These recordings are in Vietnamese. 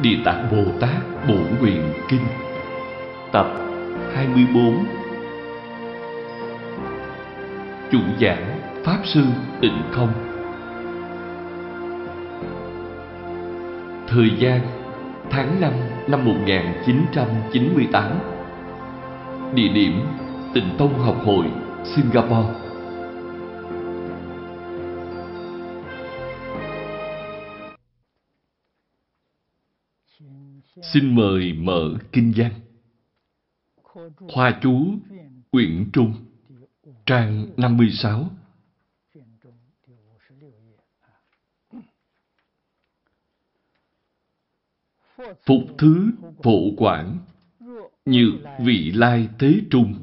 Địa Tạng Bồ Tát Bổn Nguyện Kinh. Tập 24 Chủ giảng Pháp Sư Tịnh Không. Thời gian tháng 5 năm 1998 Địa điểm Tịnh Tông Học hội, Singapore. Xin mời mở kinh văn Hoa chú, Quyển Trung, Trang 56 Phục thứ phổ quản Nhược vị lai thế trung,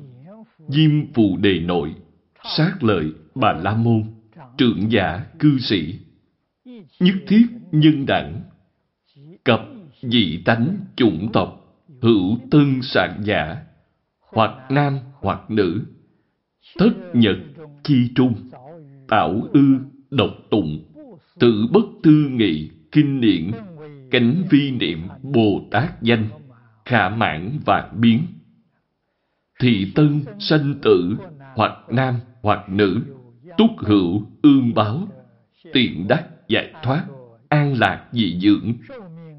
Diêm phù đề nội, Sát lợi bà la môn Trượng giả cư sĩ, Nhất thiết nhân đẳng, Cập dị tánh chủng tộc, Hữu tân sạn giả, Hoặc nam, hoặc nữ Thất nhật chi trung Tạo ư, độc tụng, Tự bất tư nghị, kinh điển Cánh vi niệm, Bồ Tát danh, Khả mãn vạn biến. Thị tân sanh tử, Hoặc nam, hoặc nữ, Túc hữu ương báo, Tiện đắc giải thoát, An lạc dị dưỡng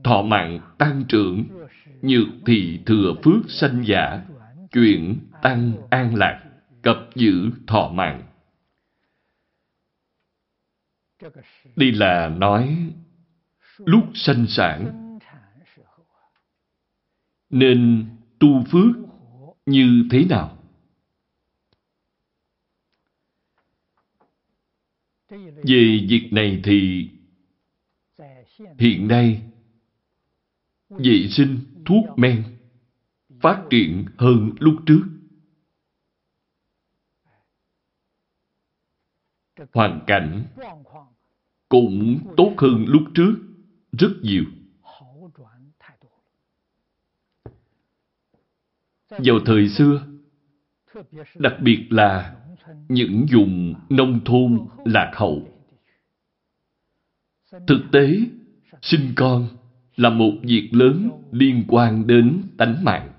Thọ mạng tăng trưởng Nhược thì thừa phước sanh giả, Chuyển tăng an lạc, Cập giữ thọ mạng Đây là nói, lúc sanh sản, nên tu phước như thế nào? Về việc này thì hiện nay vệ sinh thuốc men phát triển hơn lúc trước. Hoàn cảnh cũng tốt hơn lúc trước rất nhiều. Vào thời xưa, đặc biệt là những vùng nông thôn lạc hậu. Thực tế, sinh con là một việc lớn liên quan đến tánh mạng.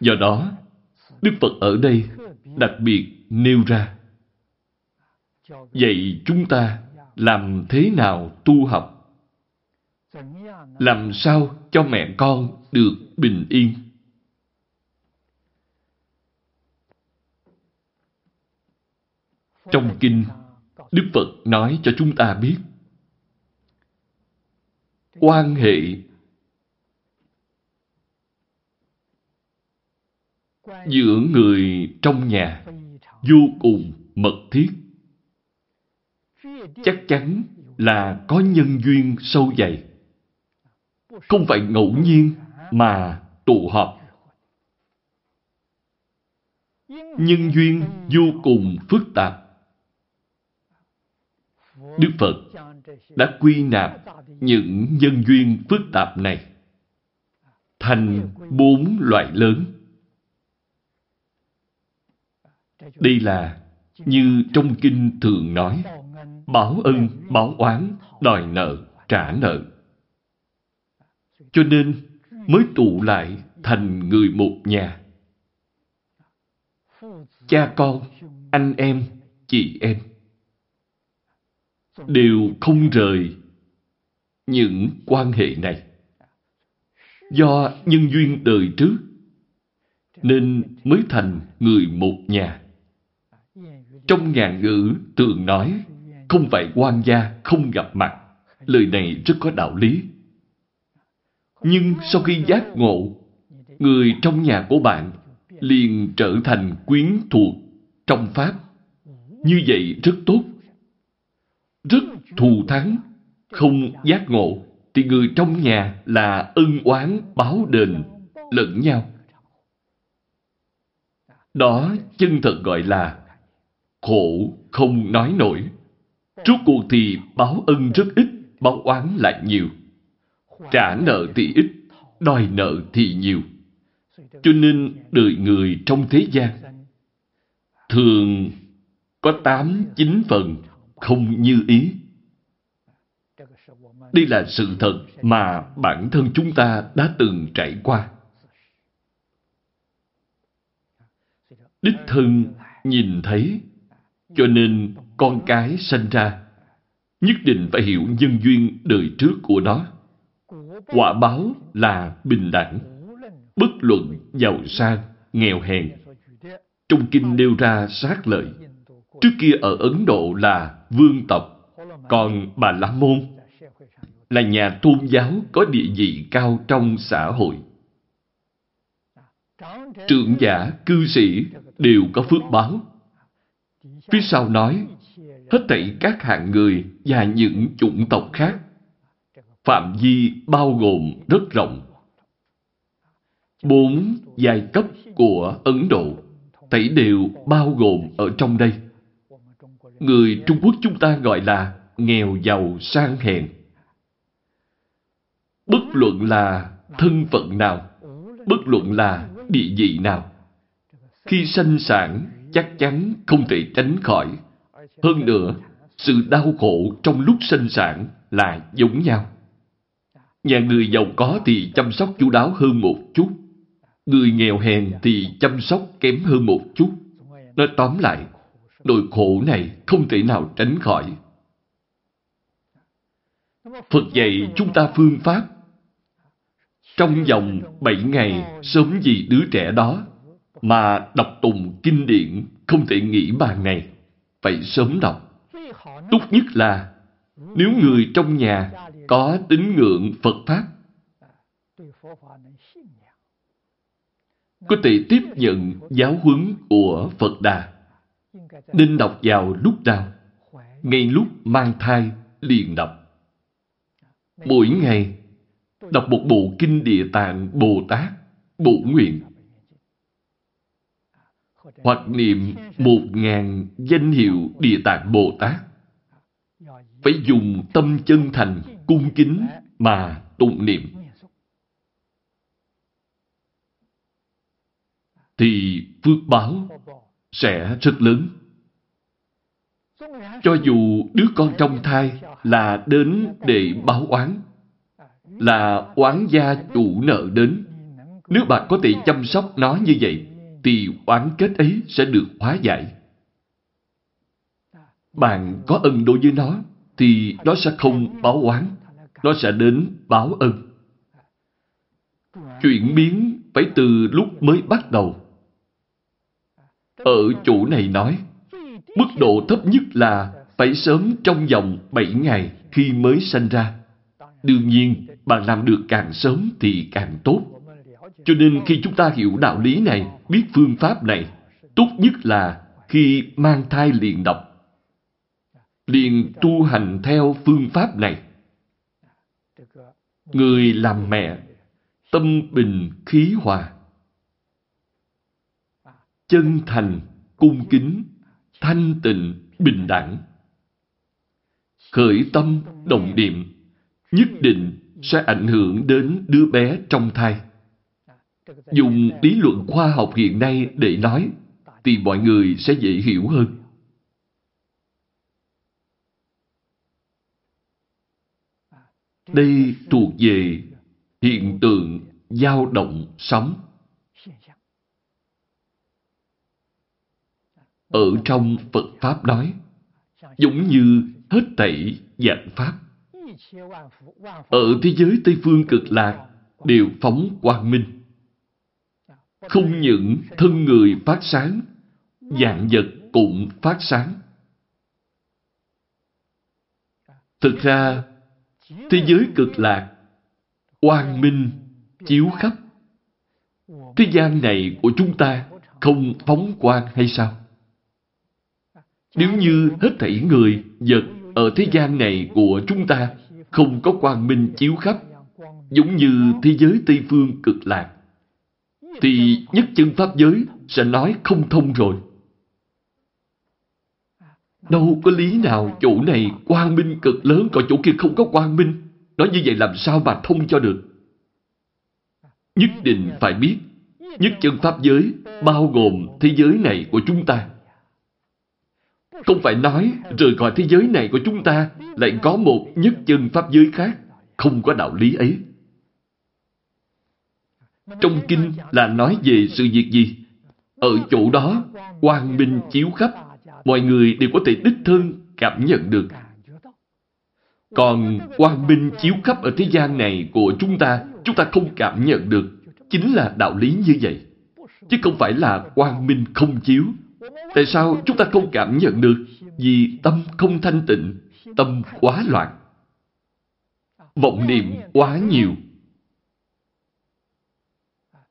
Do đó, Đức Phật ở đây đặc biệt nêu ra Vậy chúng ta làm thế nào tu học? Làm sao cho mẹ con được bình yên? Trong kinh, Đức Phật nói cho chúng ta biết quan hệ giữa người trong nhà vô cùng mật thiết chắc chắn là có nhân duyên sâu dày. Không phải ngẫu nhiên mà tụ họp. Nhân duyên vô cùng phức tạp. Đức Phật đã quy nạp những nhân duyên phức tạp này thành bốn loại lớn. Đây là như trong kinh thường nói báo ân, báo oán, đòi nợ, trả nợ. Cho nên mới tụ lại thành người một nhà. Cha con, anh em, chị em đều không rời những quan hệ này. Do nhân duyên đời trước nên mới thành người một nhà. Trong ngàn ngữ thường nói không phải quan gia không gặp mặt. Lời này rất có đạo lý. Nhưng sau khi giác ngộ, người trong nhà của bạn liền trở thành quyến thuộc trong Pháp. Như vậy rất tốt. Rất thù thắng, không giác ngộ, thì người trong nhà là ân oán báo đền lẫn nhau. Đó chân thật gọi là khổ không nói nổi. Rốt cuộc thì báo ân rất ít, báo oán lại nhiều. Trả nợ thì ít, đòi nợ thì nhiều. Cho nên đời người trong thế gian thường có tám chín phần không như ý. Đây là sự thật mà bản thân chúng ta đã từng trải qua. Đích thân nhìn thấy, cho nên con cái sanh ra, nhất định phải hiểu nhân duyên đời trước của nó. Quả báo là bình đẳng, bất luận giàu sang, nghèo hèn. Trong kinh nêu ra sát lợi. Trước kia ở Ấn Độ là vương tộc, còn Bà La Môn là nhà tôn giáo có địa vị cao trong xã hội. Trưởng giả, cư sĩ đều có phước báo. Phía sau nói, hết thảy các hạng người và những chủng tộc khác. Phạm vi bao gồm rất rộng. Bốn giai cấp của Ấn Độ, thảy đều bao gồm ở trong đây. Người Trung Quốc chúng ta gọi là nghèo giàu sang hèn. Bất luận là thân phận nào, bất luận là địa vị nào, khi sanh sản chắc chắn không thể tránh khỏi. Hơn nữa, sự đau khổ trong lúc sinh sản là giống nhau. Nhà người giàu có thì chăm sóc chú đáo hơn một chút. Người nghèo hèn thì chăm sóc kém hơn một chút. Nói tóm lại, nỗi khổ này không thể nào tránh khỏi. Phật dạy chúng ta phương pháp. Trong vòng bảy ngày sớm gì đứa trẻ đó mà đọc tùng kinh điển không thể nghĩ bàn này, phải sớm đọc. Tốt nhất là nếu người trong nhà có tín ngưỡng Phật Pháp, có thể tiếp nhận giáo huấn của Phật Đà, nên đọc vào lúc nào? Ngay lúc mang thai liền đọc. Mỗi ngày, đọc một bộ kinh địa tạng Bồ Tát, bộ nguyện hoặc niệm một ngàn danh hiệu Địa Tạng Bồ Tát. Phải dùng tâm chân thành, cung kính mà tụng niệm. Thì phước báo sẽ rất lớn. Cho dù đứa con trong thai là đến để báo oán, là oán gia chủ nợ đến, nếu bạn có thể chăm sóc nó như vậy, thì oán kết ấy sẽ được hóa giải. Bạn có ân đối với nó, thì nó sẽ không báo oán, nó sẽ đến báo ân. Chuyển biến phải từ lúc mới bắt đầu. Ở chỗ này nói, mức độ thấp nhất là phải sớm trong vòng 7 ngày khi mới sanh ra. Đương nhiên, bạn làm được càng sớm thì càng tốt. Cho nên khi chúng ta hiểu đạo lý này, biết phương pháp này, tốt nhất là khi mang thai liền đọc. Liền tu hành theo phương pháp này. Người làm mẹ, tâm bình khí hòa. Chân thành, cung kính, thanh tịnh, bình đẳng. Khởi tâm, đồng niệm, nhất định sẽ ảnh hưởng đến đứa bé trong thai. Dùng lý luận khoa học hiện nay để nói, thì mọi người sẽ dễ hiểu hơn. Đây thuộc về hiện tượng dao động sóng. Ở trong Phật Pháp nói, giống như hết thảy dạng Pháp. Ở thế giới Tây Phương cực lạc đều phóng quang minh. Không những thân người phát sáng, dạng vật cũng phát sáng. Thực ra, thế giới cực lạc, quang minh, chiếu khắp. Thế gian này của chúng ta không phóng quang hay sao? Nếu như hết thảy người, vật ở thế gian này của chúng ta không có quang minh chiếu khắp, giống như thế giới Tây Phương cực lạc, thì nhất chân Pháp giới sẽ nói không thông rồi. Đâu có lý nào chỗ này quang minh cực lớn còn chỗ kia không có quang minh. Nói như vậy làm sao mà thông cho được? Nhất định phải biết nhất chân Pháp giới bao gồm thế giới này của chúng ta. Không phải nói rời khỏi thế giới này của chúng ta lại có một nhất chân Pháp giới khác. không có đạo lý ấy. Trong kinh là nói về sự việc gì? Ở chỗ đó, quang minh chiếu khắp, mọi người đều có thể đích thân cảm nhận được. Còn quang minh chiếu khắp ở thế gian này của chúng ta, chúng ta không cảm nhận được. Chính là đạo lý như vậy. Chứ không phải là quang minh không chiếu. Tại sao chúng ta không cảm nhận được? Vì tâm không thanh tịnh, tâm quá loạn. Vọng niệm quá nhiều.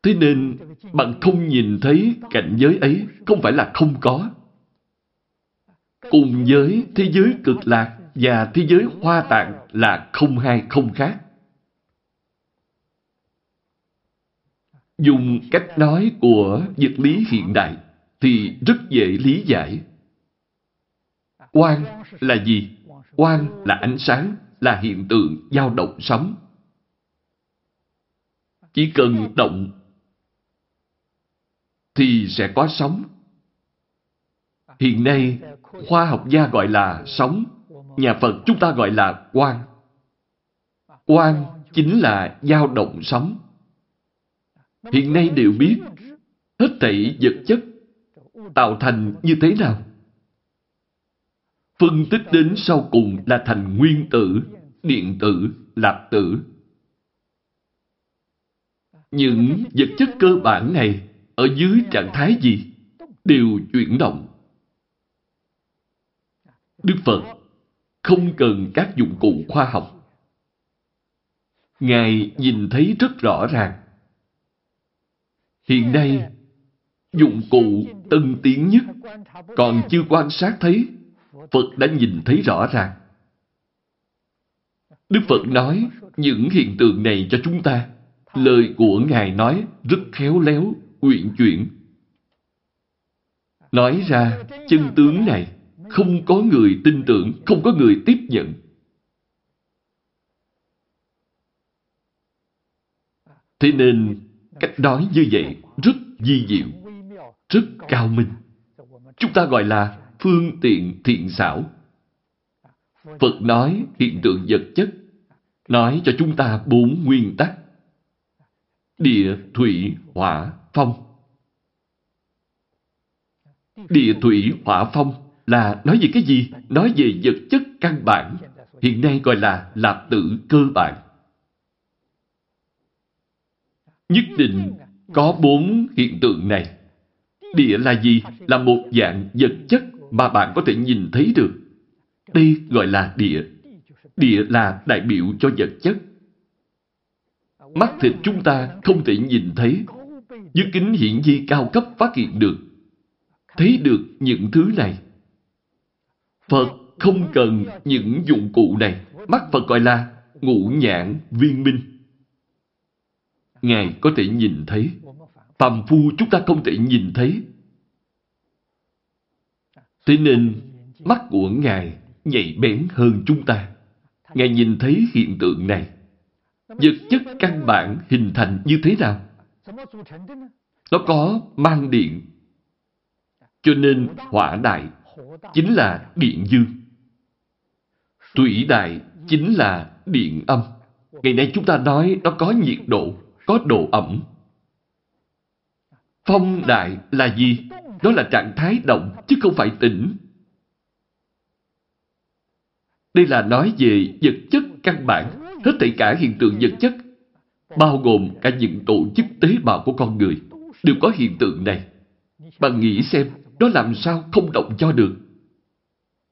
Thế nên, bạn không nhìn thấy cảnh giới ấy không phải là không có. Cùng với thế giới cực lạc và thế giới hoa tạng là không hai không khác. Dùng cách nói của vật lý hiện đại thì rất dễ lý giải. Quang là gì? Quang là ánh sáng, là hiện tượng dao động sóng. Chỉ cần động thì sẽ có sóng. Hiện nay, khoa học gia gọi là sóng, nhà Phật chúng ta gọi là quang. Quang chính là dao động sóng. Hiện nay đều biết, hết thảy vật chất tạo thành như thế nào. Phân tích đến sau cùng là thành nguyên tử, điện tử, lạc tử. Những vật chất cơ bản này ở dưới trạng thái gì đều chuyển động. Đức Phật không cần các dụng cụ khoa học. Ngài nhìn thấy rất rõ ràng. Hiện nay, dụng cụ tân tiến nhất còn chưa quan sát thấy, Phật đã nhìn thấy rõ ràng. Đức Phật nói những hiện tượng này cho chúng ta. Lời của Ngài nói rất khéo léo, uyển chuyển. Nói ra, chân tướng này không có người tin tưởng, không có người tiếp nhận. Thế nên, cách nói như vậy rất di diệu, rất cao minh. Chúng ta gọi là phương tiện thiện xảo. Phật nói hiện tượng vật chất, nói cho chúng ta bốn nguyên tắc. Địa, thủy, hỏa, phong. Địa, thủy, hỏa, phong là nói về cái gì? Nói về vật chất căn bản, hiện nay gọi là lạp tử cơ bản. Nhất định có bốn hiện tượng này. Địa là gì? Là một dạng vật chất mà bạn có thể nhìn thấy được. Đây gọi là địa. Địa là đại biểu cho vật chất. Mắt thịt chúng ta không thể nhìn thấy. Dưới kính hiển vi cao cấp phát hiện được. Thấy được những thứ này. Phật không cần những dụng cụ này. Mắt Phật gọi là ngũ nhãn viên minh. Ngài có thể nhìn thấy. Phàm phu chúng ta không thể nhìn thấy. Thế nên, mắt của Ngài nhạy bén hơn chúng ta. Ngài nhìn thấy hiện tượng này. Vật chất căn bản hình thành như thế nào? Nó có mang điện. Cho nên hỏa đại chính là điện dương. Thủy đại chính là điện âm. Ngày nay chúng ta nói nó có nhiệt độ, có độ ẩm. Phong đại là gì? Đó là trạng thái động, chứ không phải tỉnh. Đây là nói về vật chất căn bản, hết thảy cả hiện tượng vật chất, bao gồm cả những tổ chức tế bào của con người, đều có hiện tượng này. Bạn nghĩ xem, nó làm sao không động cho được?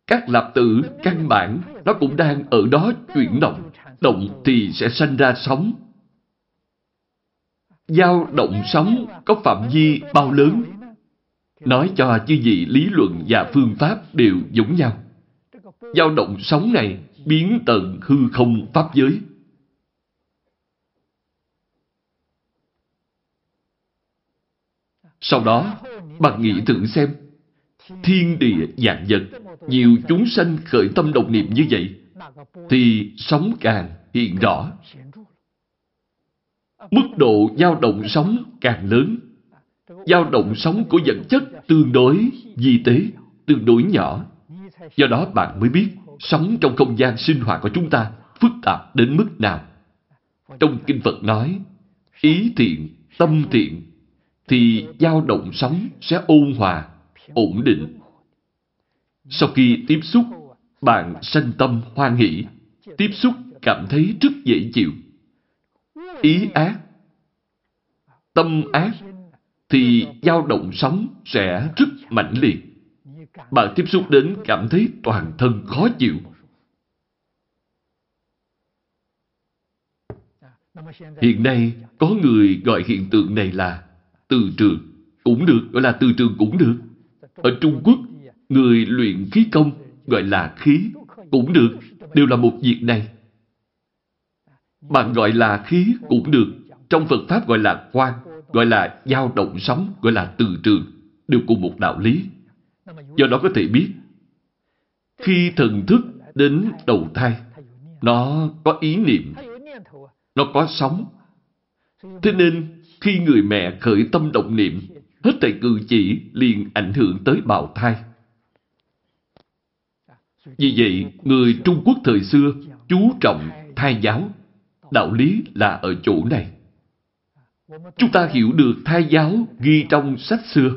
Các lạp tử căn bản, nó cũng đang ở đó chuyển động. Động thì sẽ sanh ra sóng. Giao động sóng có phạm vi bao lớn? Nói cho chư vị lý luận và phương pháp đều giống nhau. Giao động sóng này biến tận hư không pháp giới. Sau đó, bạn nghĩ thử xem, thiên địa dạng vật, nhiều chúng sanh khởi tâm đồng niệm như vậy, thì sóng càng hiện rõ. Mức độ dao động sóng càng lớn. Dao động sóng của vật chất tương đối di tế, tương đối nhỏ. Do đó bạn mới biết sống trong không gian sinh hoạt của chúng ta phức tạp đến mức nào. Trong Kinh Phật nói, ý thiện, tâm thiện, thì dao động sống sẽ ôn hòa, ổn định. Sau khi tiếp xúc, bạn sanh tâm hoan hỷ, tiếp xúc cảm thấy rất dễ chịu. Ý ác, tâm ác, thì dao động sống sẽ rất mạnh liệt. Bạn tiếp xúc đến cảm thấy toàn thân khó chịu. Hiện nay, có người gọi hiện tượng này là từ trường. Cũng được, gọi là từ trường cũng được. Ở Trung Quốc, người luyện khí công gọi là khí. Cũng được, đều là một việc này. Bạn gọi là khí cũng được. Trong Phật Pháp gọi là quan, gọi là dao động sóng, gọi là từ trường. Đều cùng một đạo lý. Do đó có thể biết, khi thần thức đến đầu thai, nó có ý niệm, nó có sóng. Thế nên, khi người mẹ khởi tâm động niệm, hết thảy cử chỉ liền ảnh hưởng tới bào thai. Vì vậy, người Trung Quốc thời xưa chú trọng thai giáo. Đạo lý là ở chỗ này. Chúng ta hiểu được thai giáo ghi trong sách xưa.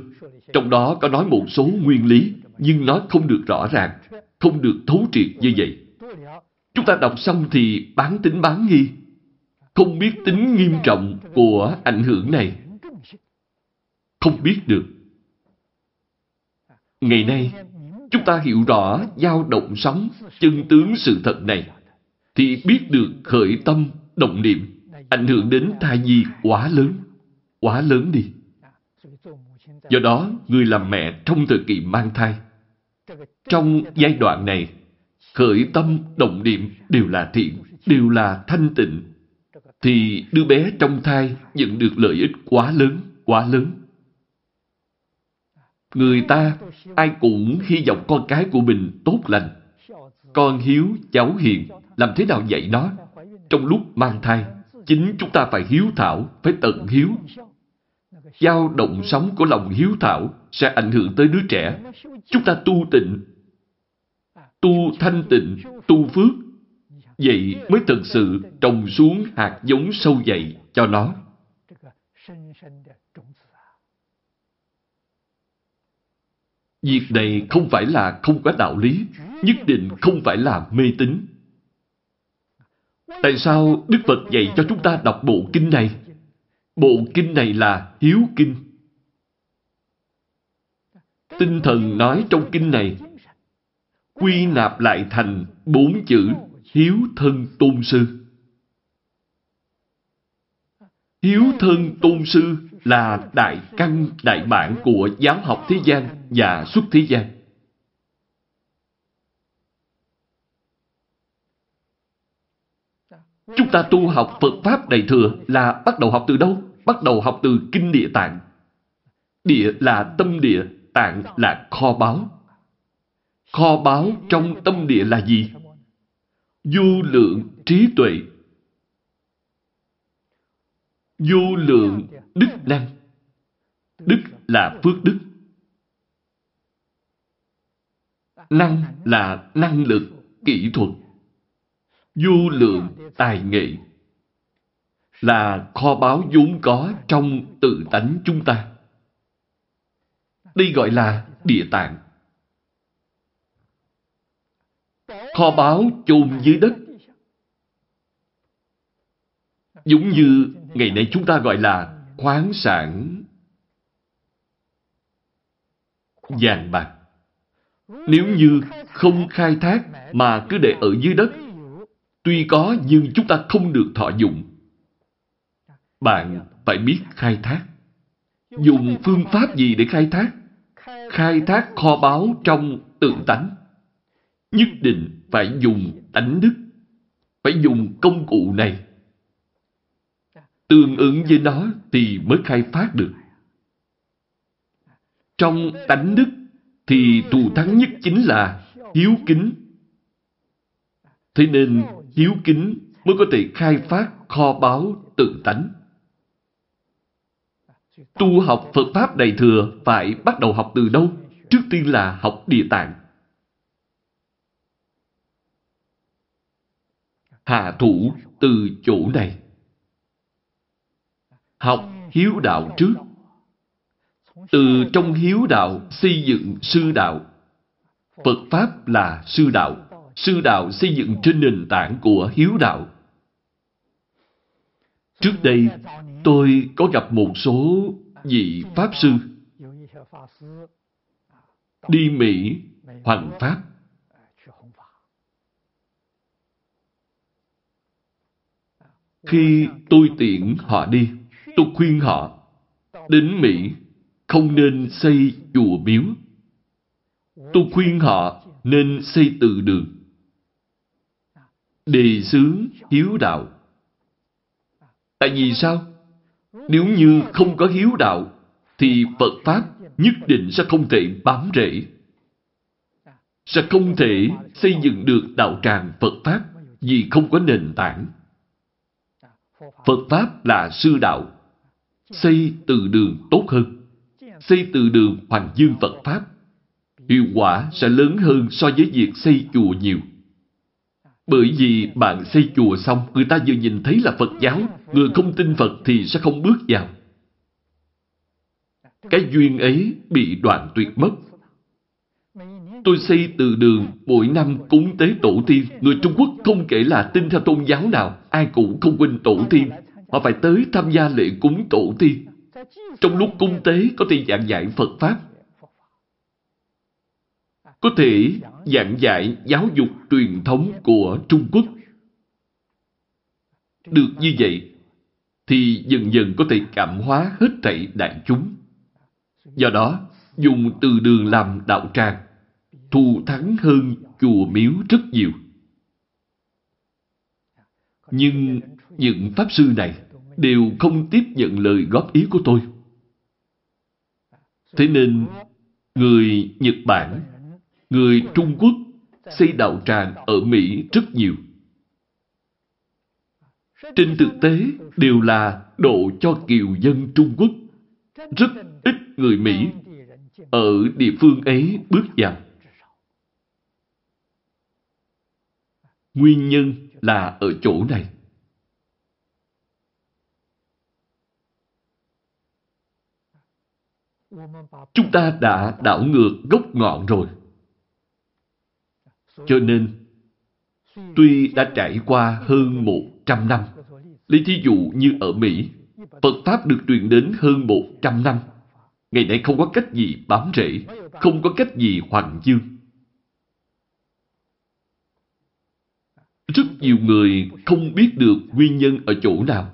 Trong đó có nói một số nguyên lý, nhưng nó không được rõ ràng, không được thấu triệt như vậy. Chúng ta đọc xong thì bán tính bán nghi, không biết tính nghiêm trọng của ảnh hưởng này. Không biết được. Ngày nay, chúng ta hiểu rõ dao động sóng, chân tướng sự thật này, thì biết được khởi tâm, động niệm, ảnh hưởng đến thai nhi quá lớn, quá lớn đi. Do đó, người làm mẹ trong thời kỳ mang thai, trong giai đoạn này, khởi tâm, động niệm đều là thiện, đều là thanh tịnh, thì đứa bé trong thai nhận được lợi ích quá lớn, quá lớn. Người ta ai cũng hy vọng con cái của mình tốt lành. Con hiếu, cháu hiền, làm thế nào dạy nó? Trong lúc mang thai, chính chúng ta phải hiếu thảo, phải tận hiếu. dao động sống của lòng hiếu thảo sẽ ảnh hưởng tới đứa trẻ. Chúng ta tu tịnh, tu thanh tịnh, tu phước. Vậy mới thực sự trồng xuống hạt giống sâu dày cho nó. Việc này không phải là không có đạo lý, nhất định không phải là mê tín. Tại sao Đức Phật dạy cho chúng ta đọc bộ kinh này? Bộ kinh này là Hiếu Kinh. Tinh thần nói trong kinh này, quy nạp lại thành bốn chữ Hiếu thân tôn sư. Hiếu thân tôn sư là đại căn, đại bản của giáo học thế gian và xuất thế gian. Chúng ta tu học Phật Pháp Đại Thừa là bắt đầu học từ đâu? Bắt đầu học từ Kinh Địa Tạng. Địa là tâm địa, tạng là kho báu. Kho báu trong tâm địa là gì? Du lượng trí tuệ. Du lượng đức năng. Đức là phước đức. Năng là năng lực, kỹ thuật. Du lượng tài nghệ là kho báu vốn có trong tự tánh chúng ta. Đây gọi là địa tạng. Kho báu chôn dưới đất. Giống như ngày nay chúng ta gọi là khoáng sản vàng bạc. Nếu như không khai thác mà cứ để ở dưới đất, tuy có nhưng chúng ta không được thọ dụng. Bạn phải biết khai thác. Dùng phương pháp gì để khai thác? Khai thác kho báu trong tự tánh. Nhất định phải dùng tánh đức. Phải dùng công cụ này. Tương ứng với nó thì mới khai phát được. Trong tánh đức thì thù thắng nhất chính là hiếu kính. Thế nên hiếu kính mới có thể khai phát kho báu tự tánh. Tu học Phật Pháp Đại Thừa phải bắt đầu học từ đâu? Trước tiên là học địa tạng. hạ thủ từ chỗ này. Học hiếu đạo trước. Từ trong hiếu đạo xây dựng sư đạo. Phật Pháp là sư đạo. Sư đạo xây dựng trên nền tảng của hiếu đạo. Trước đây, tôi có gặp một số vị Pháp Sư đi Mỹ hoằng Pháp. Khi tôi tiễn họ đi, tôi khuyên họ đến Mỹ không nên xây chùa miếu. Tôi khuyên họ nên xây từ đường. Đề xứ hiếu đạo. Tại vì sao? Nếu như không có hiếu đạo, thì Phật Pháp nhất định sẽ không thể bám rễ. Sẽ không thể xây dựng được đạo tràng Phật Pháp vì không có nền tảng. Phật Pháp là sư đạo. Xây từ đường tốt hơn. Xây từ đường hoàng dương Phật Pháp. Hiệu quả sẽ lớn hơn so với việc xây chùa nhiều. Bởi vì bạn xây chùa xong, người ta vừa nhìn thấy là Phật giáo, người không tin Phật thì sẽ không bước vào. Cái duyên ấy bị đoạn tuyệt mất. Tôi xây từ đường mỗi năm cúng tế tổ tiên. Người Trung Quốc không kể là tin theo tôn giáo nào, ai cũng không quên tổ tiên. Họ phải tới tham gia lễ cúng tổ tiên. Trong lúc cúng tế có thể giảng dạy Phật Pháp. Có thể giảng dạy giáo dục truyền thống của Trung Quốc. Được như vậy, thì dần dần có thể cảm hóa hết thảy đại chúng. Do đó, dùng từ đường làm đạo tràng, thù thắng hơn chùa miếu rất nhiều. Nhưng những Pháp Sư này đều không tiếp nhận lời góp ý của tôi. Thế nên, người Nhật Bản, người Trung Quốc xây đạo tràng ở Mỹ rất nhiều. Trên thực tế, đều là độ cho kiều dân Trung Quốc. Rất ít người Mỹ ở địa phương ấy bước vào. Nguyên nhân là ở chỗ này. Chúng ta đã đảo ngược gốc ngọn rồi. Cho nên, tuy đã trải qua hơn một trăm năm, lấy thí dụ như ở Mỹ, Phật Pháp được truyền đến hơn một trăm năm. Ngày nay không có cách gì bám rễ, không có cách gì hoàng dương. Rất nhiều người không biết được nguyên nhân ở chỗ nào.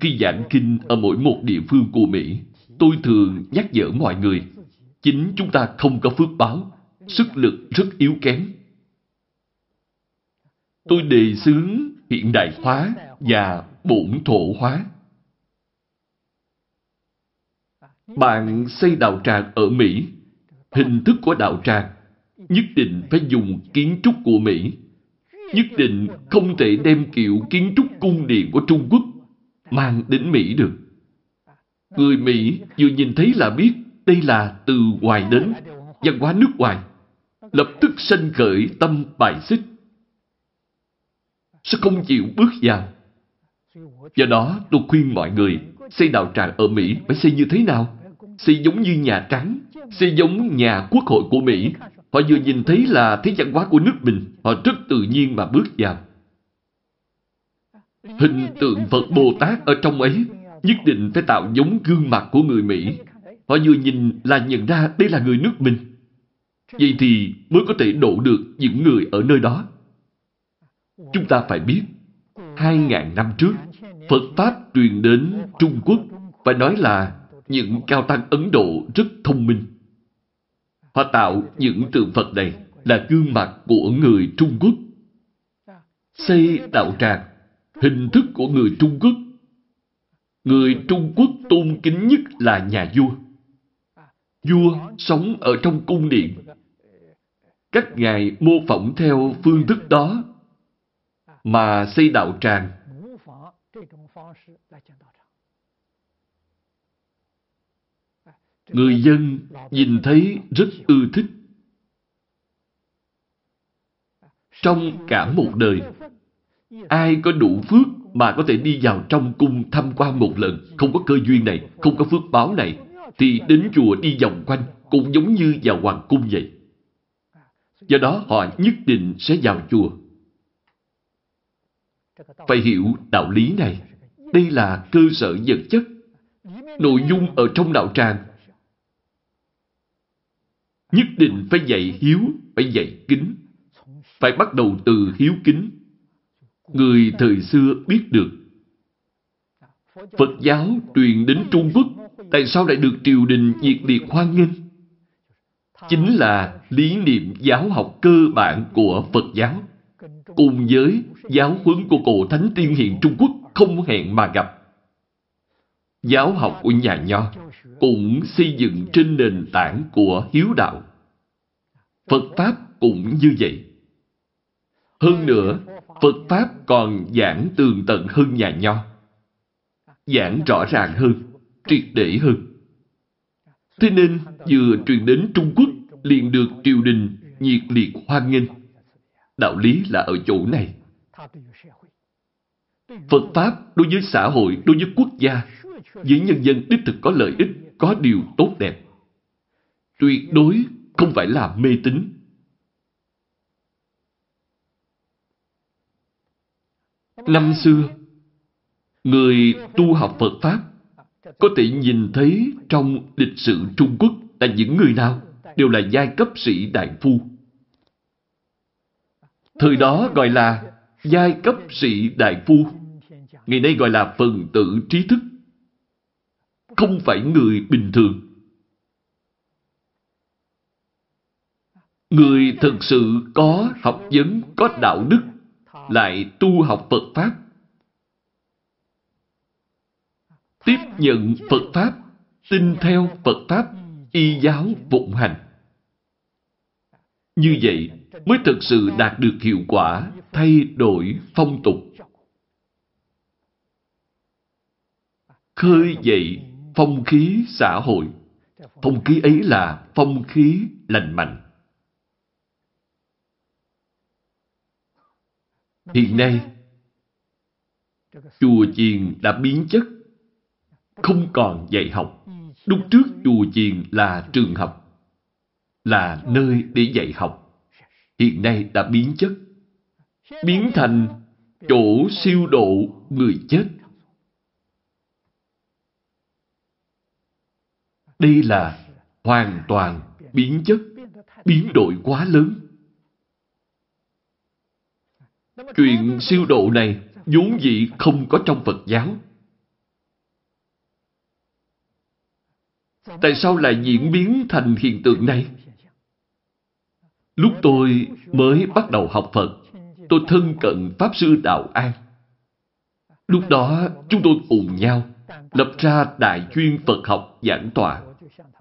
Khi giảng kinh ở mỗi một địa phương của Mỹ, tôi thường nhắc nhở mọi người, chính chúng ta không có phước báo, sức lực rất yếu kém. Tôi đề xướng hiện đại hóa và bổn thổ hóa. Bạn xây đạo tràng ở Mỹ, hình thức của đạo tràng nhất định phải dùng kiến trúc của Mỹ. Nhất định không thể đem kiểu kiến trúc cung điện của Trung Quốc mang đến Mỹ được. Người Mỹ vừa nhìn thấy là biết đây là từ ngoài đến, văn hóa nước ngoài. Lập tức sanh khởi tâm bài xích. Sẽ không chịu bước vào. Do đó tôi khuyên mọi người xây đạo tràng ở Mỹ phải xây như thế nào? Xây giống như Nhà Trắng, xây giống nhà quốc hội của Mỹ. Họ vừa nhìn thấy là thế văn hóa của nước mình, họ rất tự nhiên mà bước vào. Hình tượng Phật Bồ Tát ở trong ấy nhất định phải tạo giống gương mặt của người Mỹ. Họ vừa nhìn là nhận ra đây là người nước mình. Vậy thì mới có thể độ được những người ở nơi đó. Chúng ta phải biết, hai ngàn năm trước, Phật Pháp truyền đến Trung Quốc, phải nói là những cao tăng Ấn Độ rất thông minh. Họ tạo những tượng Phật này là gương mặt của người Trung Quốc. Xây đạo tràng, hình thức của người Trung Quốc Người Trung Quốc tôn kính nhất là nhà vua. Vua sống ở trong cung điện. Các ngài mô phỏng theo phương thức đó mà xây đạo tràng. Người dân nhìn thấy rất ưa thích. trong cả một đời, ai có đủ phước mà có thể đi vào trong cung tham quan một lần, không có cơ duyên này, không có phước báo này, thì đến chùa đi vòng quanh cũng giống như vào hoàng cung vậy. Do đó họ nhất định sẽ vào chùa. Phải hiểu đạo lý này. Đây là cơ sở vật chất. Nội dung ở trong đạo tràng. Nhất định phải dạy hiếu, phải dạy kính. Phải bắt đầu từ hiếu kính. Người thời xưa biết được. Phật giáo truyền đến Trung Quốc, tại sao lại được triều đình nhiệt liệt hoan nghênh? Chính là lý niệm giáo học cơ bản của Phật giáo cùng với giáo huấn của cổ Thánh Tiên Hiền Trung Quốc không hẹn mà gặp. Giáo học của nhà Nho cũng xây dựng trên nền tảng của hiếu đạo. Phật Pháp cũng như vậy. Hơn nữa, Phật Pháp còn giảng tường tận hơn nhà Nho. Giảng rõ ràng hơn, triệt để hơn. Thế nên, vừa truyền đến Trung Quốc liền được triều đình nhiệt liệt hoan nghênh. Đạo lý là ở chỗ này. Phật Pháp đối với xã hội, đối với quốc gia, với nhân dân đích thực có lợi ích, có điều tốt đẹp. Tuyệt đối không phải là mê tín. Năm xưa, người tu học Phật Pháp có thể nhìn thấy trong lịch sử Trung Quốc là những người nào đều là giai cấp sĩ đại phu. Thời đó gọi là giai cấp sĩ đại phu. Ngày nay gọi là phần tử trí thức. Không phải người bình thường. Người thực sự có học vấn, có đạo đức, lại tu học Phật Pháp. Tiếp nhận Phật Pháp, tin theo Phật Pháp, y giáo phụng hành. Như vậy mới thực sự đạt được hiệu quả thay đổi phong tục. Khơi dậy phong khí xã hội. Phong khí ấy là phong khí lành mạnh. Hiện nay, chùa chiền đã biến chất, không còn dạy học. Lúc trước chùa chiền là trường học, là nơi để dạy học. Hiện nay đã biến chất, biến thành chỗ siêu độ người chết. Đây là hoàn toàn biến chất, biến đổi quá lớn. Chuyện siêu độ này vốn dĩ không có trong Phật giáo. Tại sao lại diễn biến thành hiện tượng này? Lúc tôi mới bắt đầu học Phật, tôi thân cận Pháp Sư Đạo An. Lúc đó, chúng tôi cùng nhau lập ra Đại chuyên Phật học giảng tọa.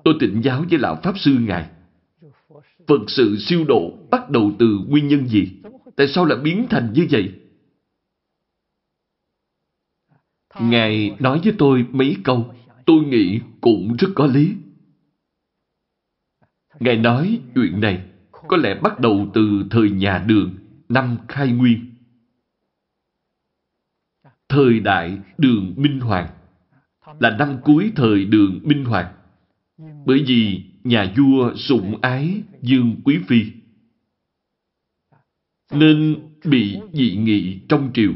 Tôi tịnh giáo với Lão Pháp Sư Ngài. Phật sự siêu độ bắt đầu từ nguyên nhân gì? Tại sao lại biến thành như vậy? Ngài nói với tôi mấy câu, tôi nghĩ cũng rất có lý. Ngài nói chuyện này có lẽ bắt đầu từ thời nhà đường, năm khai nguyên. Thời đại đường Minh Hoàng là năm cuối thời đường Minh Hoàng. Bởi vì nhà vua sủng ái Dương Quý Phi nên bị dị nghị trong triều.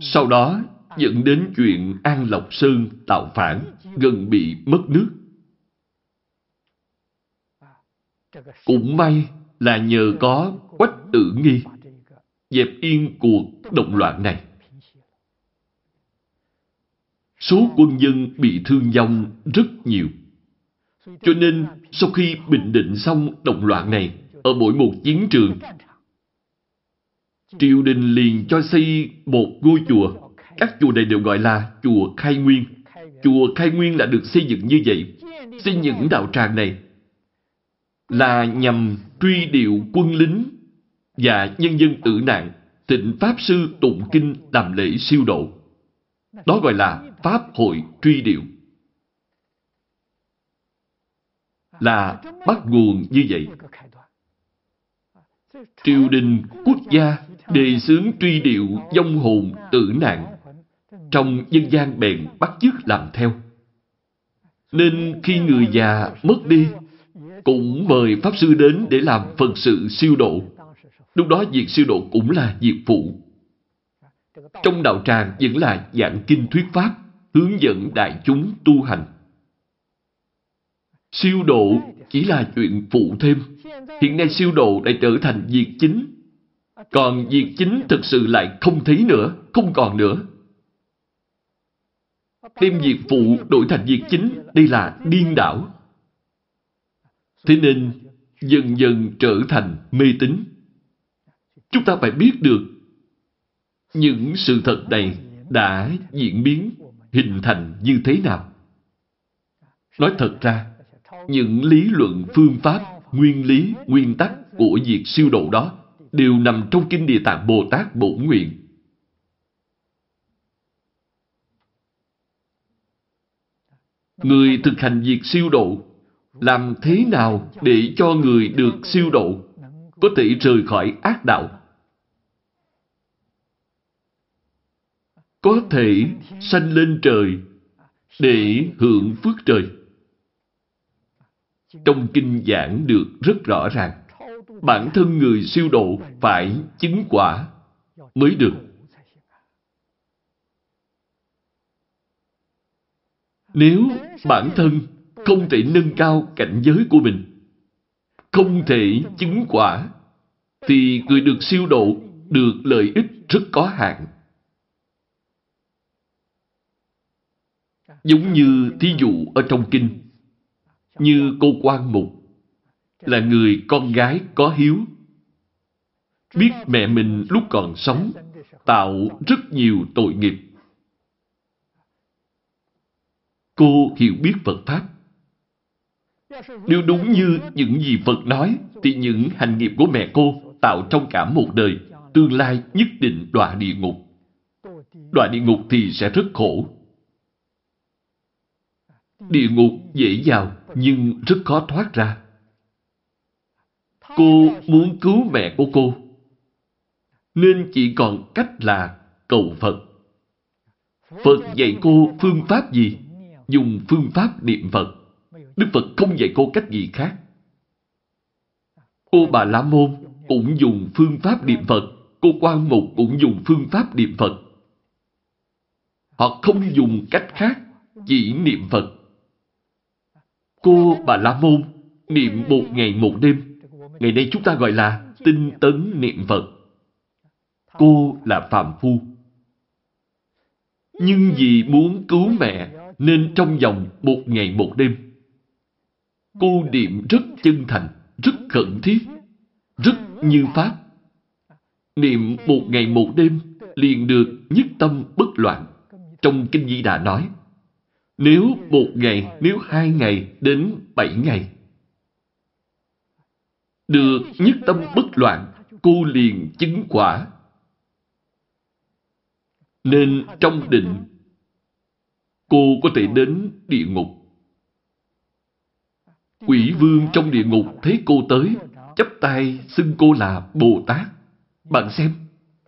Sau đó dẫn đến chuyện An Lộc Sơn tạo phản, gần bị mất nước. Cũng may là nhờ có quách tử nghi dẹp yên cuộc động loạn này. Số quân dân bị thương vong rất nhiều. Cho nên, sau khi bình định xong động loạn này, ở mỗi một chiến trường, triều đình liền cho xây một ngôi chùa. Các chùa này đều gọi là chùa Khai Nguyên. Chùa Khai Nguyên là được xây dựng như vậy. Xây những đạo tràng này là nhằm truy điệu quân lính và nhân dân tử nạn, tịnh Pháp Sư tụng kinh làm lễ siêu độ. Đó gọi là Pháp hội truy điệu. Là bắt nguồn như vậy. triều đình, quốc gia đề xướng truy điệu vong hồn tử nạn. Trong dân gian bèn bắt chước làm theo. Nên khi người già mất đi, cũng mời Pháp Sư đến để làm phần sự siêu độ. Lúc đó việc siêu độ cũng là việc phụ. Trong đạo tràng vẫn là giảng kinh thuyết Pháp, hướng dẫn đại chúng tu hành. Siêu độ chỉ là chuyện phụ thêm. Hiện nay siêu độ đã trở thành việc chính. Còn việc chính thực sự lại không thấy nữa, không còn nữa. Đem việc phụ đổi thành việc chính, đây là điên đảo. Thế nên, dần dần trở thành mê tín. Chúng ta phải biết được những sự thật này đã diễn biến, hình thành như thế nào. Nói thật ra, những lý luận phương pháp, nguyên lý, nguyên tắc của việc siêu độ đó đều nằm trong Kinh Địa Tạng Bồ Tát Bổn Nguyện. Người thực hành việc siêu độ, làm thế nào để cho người được siêu độ, có thể rời khỏi ác đạo? Có thể sanh lên trời để hưởng phước trời. Trong kinh giảng được rất rõ ràng. Bản thân người siêu độ phải chứng quả mới được. Nếu bản thân không thể nâng cao cảnh giới của mình, không thể chứng quả, thì người được siêu độ được lợi ích rất có hạn. Giống như thí dụ ở trong kinh, như cô quan mục, là người con gái có hiếu. Biết mẹ mình lúc còn sống tạo rất nhiều tội nghiệp. Cô hiểu biết Phật Pháp. Nếu đúng như những gì Phật nói, thì những hành nghiệp của mẹ cô tạo trong cả một đời, tương lai nhất định đọa địa ngục. Đọa địa ngục thì sẽ rất khổ. Địa ngục dễ vào, nhưng rất khó thoát ra. Cô muốn cứu mẹ của cô, nên chỉ còn cách là cầu Phật. Phật dạy cô phương pháp gì? Dùng phương pháp niệm Phật. Đức Phật không dạy cô cách gì khác. Cô Bà La Môn cũng dùng phương pháp niệm Phật. Cô Quan Mục cũng dùng phương pháp niệm Phật. Họ không dùng cách khác, chỉ niệm Phật. Cô Bà La Môn niệm một ngày một đêm. Ngày nay chúng ta gọi là tinh tấn niệm Phật. Cô là phàm phu. Nhưng vì muốn cứu mẹ nên trong vòng một ngày một đêm, cô niệm rất chân thành, rất khẩn thiết, rất như Pháp. Niệm một ngày một đêm liền được nhất tâm bất loạn. Trong Kinh Di Đà nói, nếu một ngày, nếu hai ngày đến bảy ngày, được nhất tâm bất loạn, cô liền chứng quả. Nên trong định, cô có thể đến địa ngục. Quỷ vương trong địa ngục thấy cô tới, chắp tay xưng cô là Bồ Tát. Bạn xem,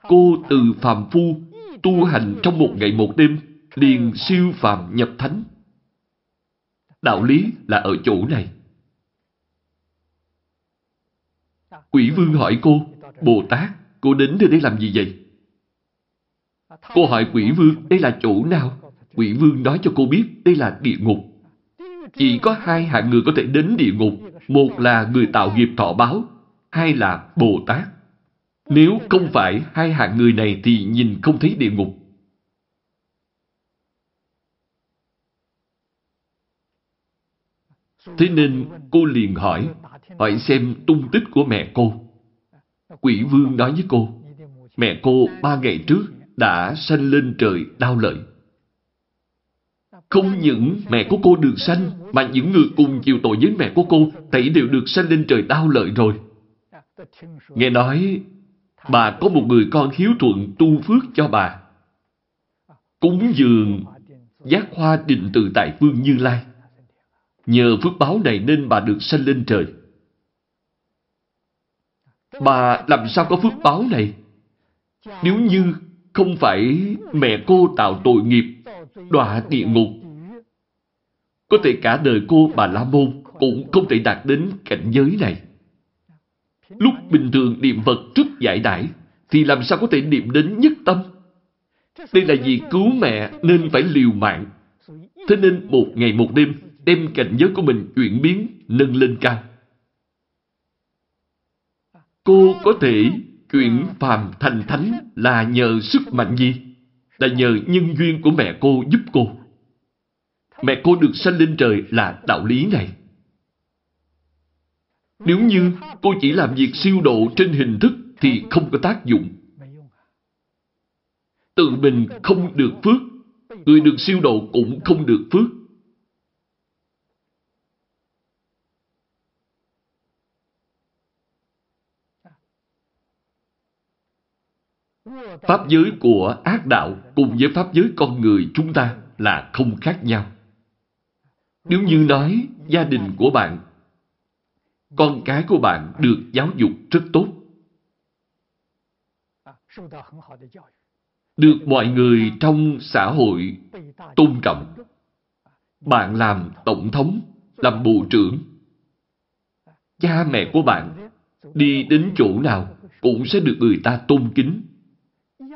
cô từ phàm phu, tu hành trong một ngày một đêm, liền siêu phàm nhập thánh. Đạo lý là ở chỗ này. Quỷ vương hỏi cô, Bồ Tát, cô đến đây để làm gì vậy? Cô hỏi quỷ vương, đây là chỗ nào? Quỷ vương nói cho cô biết đây là địa ngục. Chỉ có hai hạng người có thể đến địa ngục. Một là người tạo nghiệp thọ báo, hai là Bồ Tát. Nếu không phải hai hạng người này thì nhìn không thấy địa ngục. Thế nên cô liền hỏi, hỏi xem tung tích của mẹ cô. Quỷ vương nói với cô, mẹ cô ba ngày trước đã sanh lên trời đau lợi. Không những mẹ của cô được sanh, mà những người cùng chịu tội với mẹ của cô, thảy đều được sanh lên trời đau lợi rồi. Nghe nói, bà có một người con hiếu thuận tu phước cho bà. Cúng dường, giác hoa định từ tại phương Như Lai. Nhờ phước báo này nên bà được sanh lên trời. bà làm sao có phước báo này? Nếu như không phải mẹ cô tạo tội nghiệp, đọa địa ngục, có thể cả đời cô bà La Môn cũng không thể đạt đến cảnh giới này. Lúc bình thường niệm Phật rất giải đãi, thì làm sao có thể niệm đến nhất tâm? Đây là vì cứu mẹ nên phải liều mạng. Thế nên một ngày một đêm đem cảnh giới của mình chuyển biến, nâng lên cao. Cô có thể chuyển phàm thành thánh là nhờ sức mạnh gì? Là nhờ nhân duyên của mẹ cô giúp cô. Mẹ cô được sanh lên trời là đạo lý này. Nếu như cô chỉ làm việc siêu độ trên hình thức thì không có tác dụng. Tự mình không được phước, người được siêu độ cũng không được phước. Pháp giới của ác đạo cùng với pháp giới con người chúng ta là không khác nhau. Nếu như nói gia đình của bạn, con cái của bạn được giáo dục rất tốt, được mọi người trong xã hội tôn trọng, bạn làm tổng thống, làm bộ trưởng, cha mẹ của bạn đi đến chỗ nào cũng sẽ được người ta tôn kính.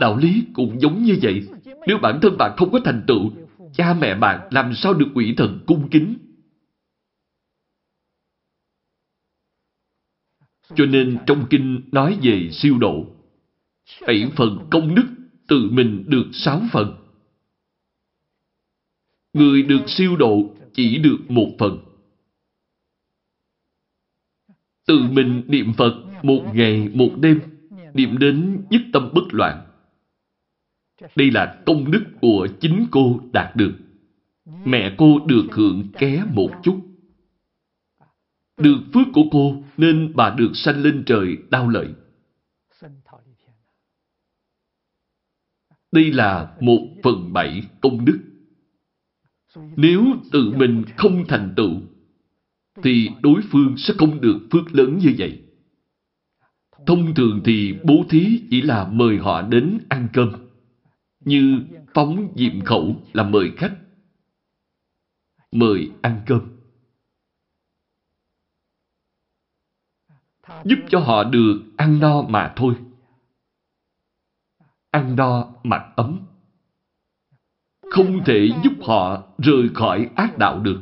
Đạo lý cũng giống như vậy. Nếu bản thân bạn không có thành tựu, cha mẹ bạn làm sao được quỷ thần cung kính? Cho nên trong kinh nói về siêu độ, bảy phần công đức tự mình được sáu phần. Người được siêu độ chỉ được một phần. Tự mình niệm Phật một ngày một đêm, niệm đến nhất tâm bất loạn. Đây là công đức của chính cô đạt được. Mẹ cô được hưởng ké một chút. Được phước của cô nên bà được sanh lên trời đau lợi. Đây là một phần bảy công đức. Nếu tự mình không thành tựu, thì đối phương sẽ không được phước lớn như vậy. Thông thường thì bố thí chỉ là mời họ đến ăn cơm, như phóng diệm khẩu là mời khách, mời ăn cơm. Giúp cho họ được ăn no mà thôi ăn no mặc ấm. Không thể giúp họ rời khỏi ác đạo được.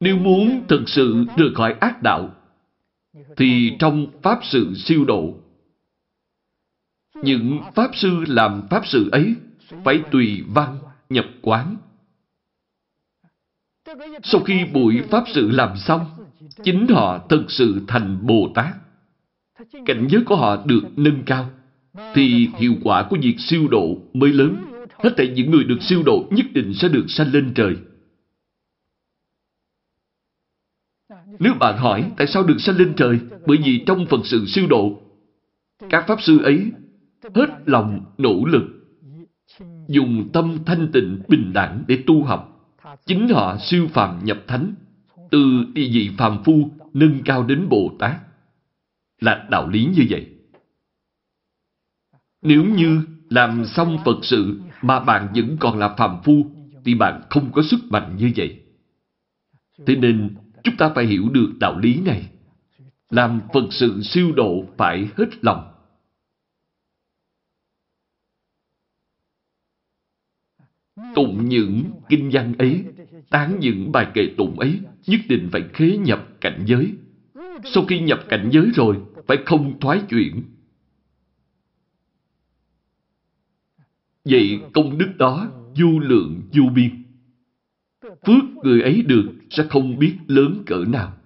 Nếu muốn thực sự rời khỏi ác đạo, thì trong Pháp sự siêu độ, những Pháp sư làm Pháp sự ấy phải tùy văn, nhập quán. Sau khi buổi Pháp sự làm xong, chính họ thực sự thành Bồ Tát cảnh giới của họ được nâng cao, thì hiệu quả của việc siêu độ mới lớn. Hết thảy những người được siêu độ nhất định sẽ được sanh lên trời. Nếu bạn hỏi tại sao được sanh lên trời, bởi vì trong phần sự siêu độ, các pháp sư ấy hết lòng nỗ lực, dùng tâm thanh tịnh bình đẳng để tu học. Chính họ siêu phàm nhập thánh, từ địa vị phàm phu nâng cao đến Bồ Tát là đạo lý như vậy. Nếu như làm xong Phật sự mà bạn vẫn còn là phàm phu, thì bạn không có sức mạnh như vậy. Thế nên, chúng ta phải hiểu được đạo lý này. Làm Phật sự siêu độ phải hết lòng. Tụng những kinh văn ấy, tán những bài kệ tụng ấy, nhất định phải khế nhập cảnh giới. Sau khi nhập cảnh giới rồi, phải không thoái chuyển. Vậy công đức đó du lượng du biên. Phước người ấy được sẽ không biết lớn cỡ nào.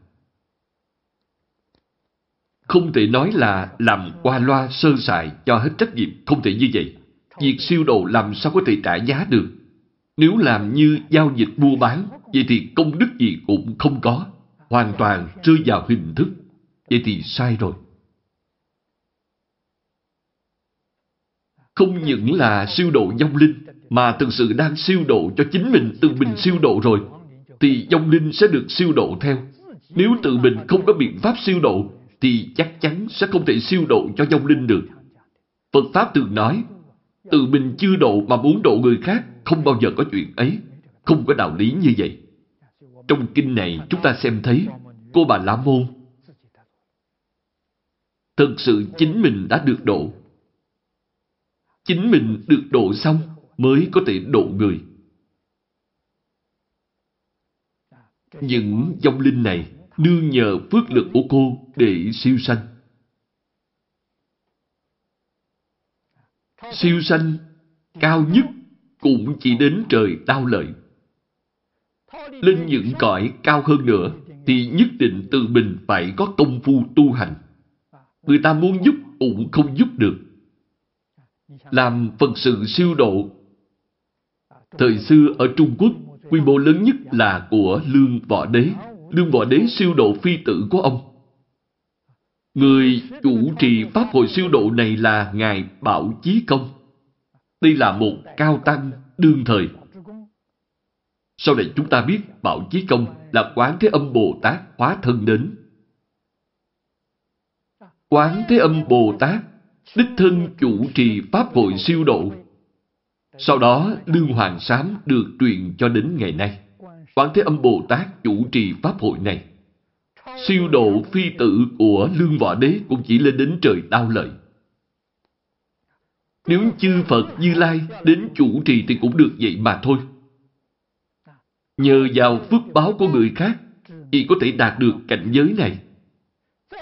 Không thể nói là làm qua loa sơ sài cho hết trách nhiệm, không thể như vậy. Việc siêu độ làm sao có thể trả giá được. Nếu làm như giao dịch mua bán, vậy thì công đức gì cũng không có. Hoàn toàn rơi vào hình thức. Vậy thì sai rồi. Không những là siêu độ vong linh, mà thực sự đang siêu độ cho chính mình, tự mình siêu độ rồi, thì vong linh sẽ được siêu độ theo. Nếu tự mình không có biện pháp siêu độ, thì chắc chắn sẽ không thể siêu độ cho vong linh được. Phật Pháp thường nói, tự mình chưa độ mà muốn độ người khác, không bao giờ có chuyện ấy. Không có đạo lý như vậy. Trong kinh này chúng ta xem thấy, cô bà La Môn thực sự chính mình đã được độ. Chính mình được độ xong mới có thể độ người. Những dòng linh này nương nhờ phước lực của cô để siêu sanh. Siêu sanh cao nhất cũng chỉ đến trời đau lợi. Lên những cõi cao hơn nữa thì nhất định tự mình phải có công phu tu hành. Người ta muốn giúp cũng không giúp được. Làm phần sự siêu độ. Thời xưa ở Trung Quốc, quy mô lớn nhất là của Lương Võ Đế. Lương Võ Đế siêu độ phi tử của ông. Người chủ trì Pháp hội siêu độ này là Ngài Bảo Chí Công. Đây là một cao tăng đương thời. Sau này chúng ta biết Bảo Chí Công là Quán Thế Âm Bồ Tát hóa thân đến. Quán Thế Âm Bồ Tát đích thân chủ trì Pháp hội siêu độ. Sau đó, Lương Hoàng Sám được truyền cho đến ngày nay. Quán Thế Âm Bồ Tát chủ trì Pháp hội này. Siêu độ phi tử của Lương Võ Đế cũng chỉ lên đến trời đau lợi. Nếu chư Phật Như Lai đến chủ trì thì cũng được vậy mà thôi. Nhờ vào phước báo của người khác, thì có thể đạt được cảnh giới này.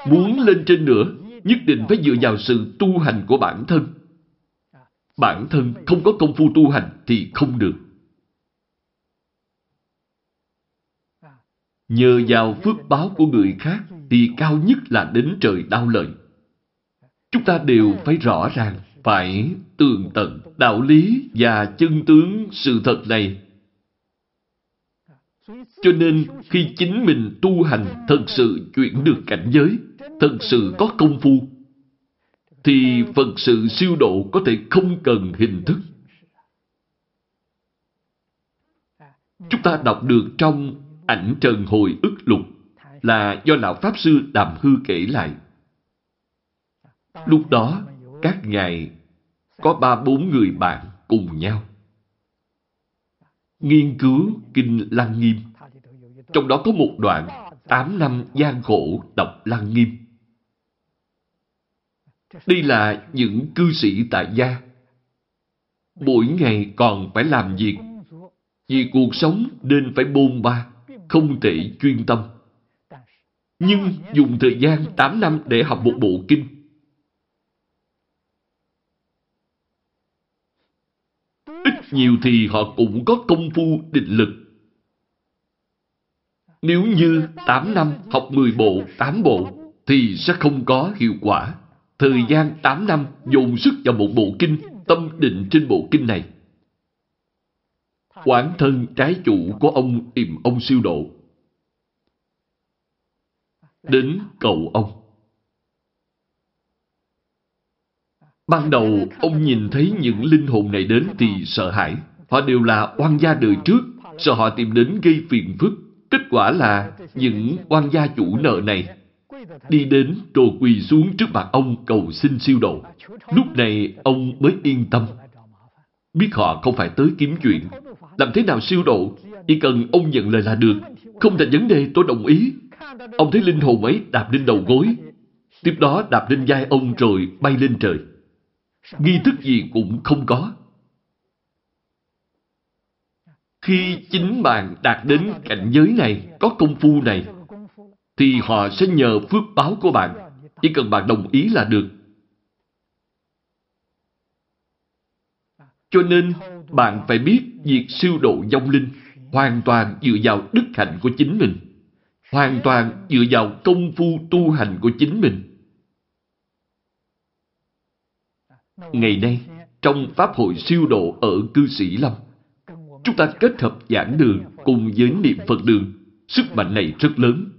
Muốn lên trên nữa, nhất định phải dựa vào sự tu hành của bản thân. Bản thân không có công phu tu hành thì không được. Nhờ vào phước báo của người khác thì cao nhất là đến trời đau lợi. Chúng ta đều phải rõ ràng, phải tường tận đạo lý và chân tướng sự thật này. Cho nên khi chính mình tu hành thật sự chuyển được cảnh giới, thật sự có công phu, thì Phật sự siêu độ có thể không cần hình thức. Chúng ta đọc được trong ảnh trần hồi ức lục là do Lão Pháp Sư Đàm Hư kể lại. Lúc đó, các ngài có ba bốn người bạn cùng nhau. Nghiên cứu Kinh Lăng Nghiêm. Trong đó có một đoạn tám năm gian khổ đọc Lăng Nghiêm. Đây là những cư sĩ tại gia. Mỗi ngày còn phải làm việc. Vì cuộc sống nên phải bôn ba, không thể chuyên tâm. Nhưng dùng thời gian 8 năm để học một bộ kinh. Ít nhiều thì họ cũng có công phu định lực. Nếu như 8 năm học 10 bộ, 8 bộ, thì sẽ không có hiệu quả. Thời gian 8 năm dồn sức vào một bộ kinh, tâm định trên bộ kinh này. Quán thân trái chủ của ông tìm ông siêu độ. Đến cầu ông. Ban đầu, ông nhìn thấy những linh hồn này đến thì sợ hãi. Họ đều là oan gia đời trước, sợ họ tìm đến gây phiền phức. Kết quả là những oan gia chủ nợ này đi đến rồi quỳ xuống trước mặt ông cầu xin siêu độ. Lúc này ông mới yên tâm. Biết họ không phải tới kiếm chuyện. Làm thế nào siêu độ? Chỉ cần ông nhận lời là được. Không thành vấn đề tôi đồng ý. Ông thấy linh hồn ấy đạp lên đầu gối. Tiếp đó đạp lên vai ông rồi bay lên trời. Nghi thức gì cũng không có. Khi chính bạn đạt đến cảnh giới này, có công phu này, thì họ sẽ nhờ phước báo của bạn. Chỉ cần bạn đồng ý là được. Cho nên, bạn phải biết việc siêu độ vong linh hoàn toàn dựa vào đức hạnh của chính mình. Hoàn toàn dựa vào công phu tu hành của chính mình. Ngày nay, trong Pháp hội siêu độ ở cư sĩ Lâm, chúng ta kết hợp giảng đường cùng với niệm Phật đường. Sức mạnh này rất lớn.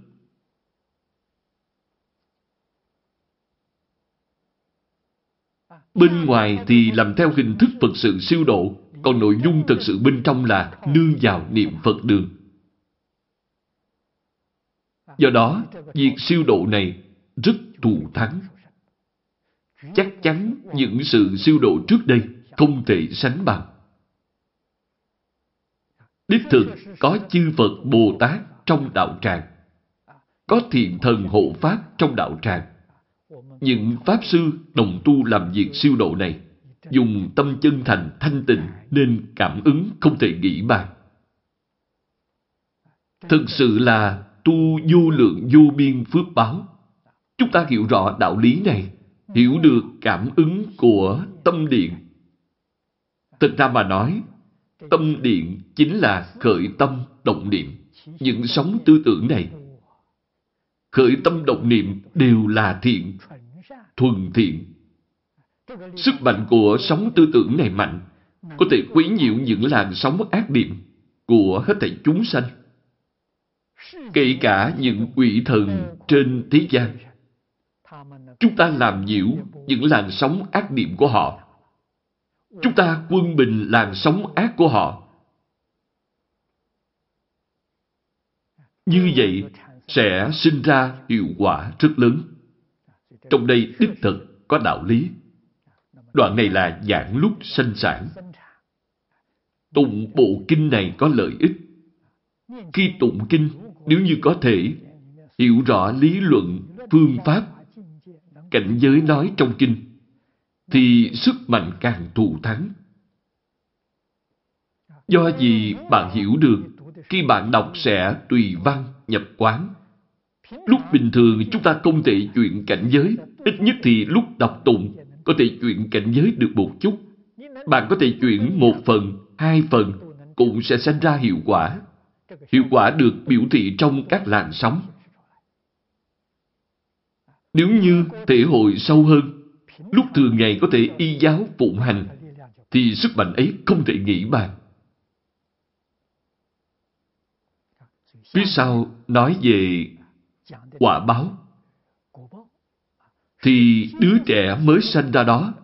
Bên ngoài thì làm theo hình thức Phật sự siêu độ, còn nội dung thật sự bên trong là nương vào niệm Phật đường. Do đó, việc siêu độ này rất thù thắng. Chắc chắn những sự siêu độ trước đây không thể sánh bằng. Đích thực có chư Phật Bồ Tát trong đạo tràng. Có thiện thần hộ Pháp trong đạo tràng. Những Pháp Sư đồng tu làm việc siêu độ này dùng tâm chân thành thanh tịnh nên cảm ứng không thể nghĩ bàn. Thực sự là tu vô lượng vô biên phước báo. Chúng ta hiểu rõ đạo lý này, hiểu được cảm ứng của tâm điện. Thực ra mà nói, tâm điện chính là khởi tâm động niệm. Những sóng tư tưởng này, khởi tâm động niệm đều là thiện, thuần thiện. Sức mạnh của sóng tư tưởng này mạnh, có thể quấy nhiễu những làn sóng ác niệm của hết thảy chúng sanh kể cả những quỷ thần trên thế gian. Chúng ta làm nhiễu những làn sóng ác niệm của họ. Chúng ta quân bình làn sóng ác của họ. Như vậy sẽ sinh ra hiệu quả rất lớn. Trong đây đích thực có đạo lý. Đoạn này là giảng lúc sinh sản. Tụng bộ kinh này có lợi ích. Khi tụng kinh, nếu như có thể hiểu rõ lý luận, phương pháp, cảnh giới nói trong kinh, thì sức mạnh càng thù thắng. Do gì bạn hiểu được, khi bạn đọc sẽ tùy văn, nhập quán. Lúc bình thường chúng ta không thể chuyện cảnh giới, ít nhất thì lúc đọc tụng có thể chuyện cảnh giới được một chút. Bạn có thể chuyển một phần, hai phần, cũng sẽ sinh ra hiệu quả. Hiệu quả được biểu thị trong các làn sóng. Nếu như thể hội sâu hơn, lúc thường ngày có thể y giáo phụng hành, thì sức mạnh ấy không thể nghĩ bàn. Phía sau nói về quả báo, thì đứa trẻ mới sanh ra đó,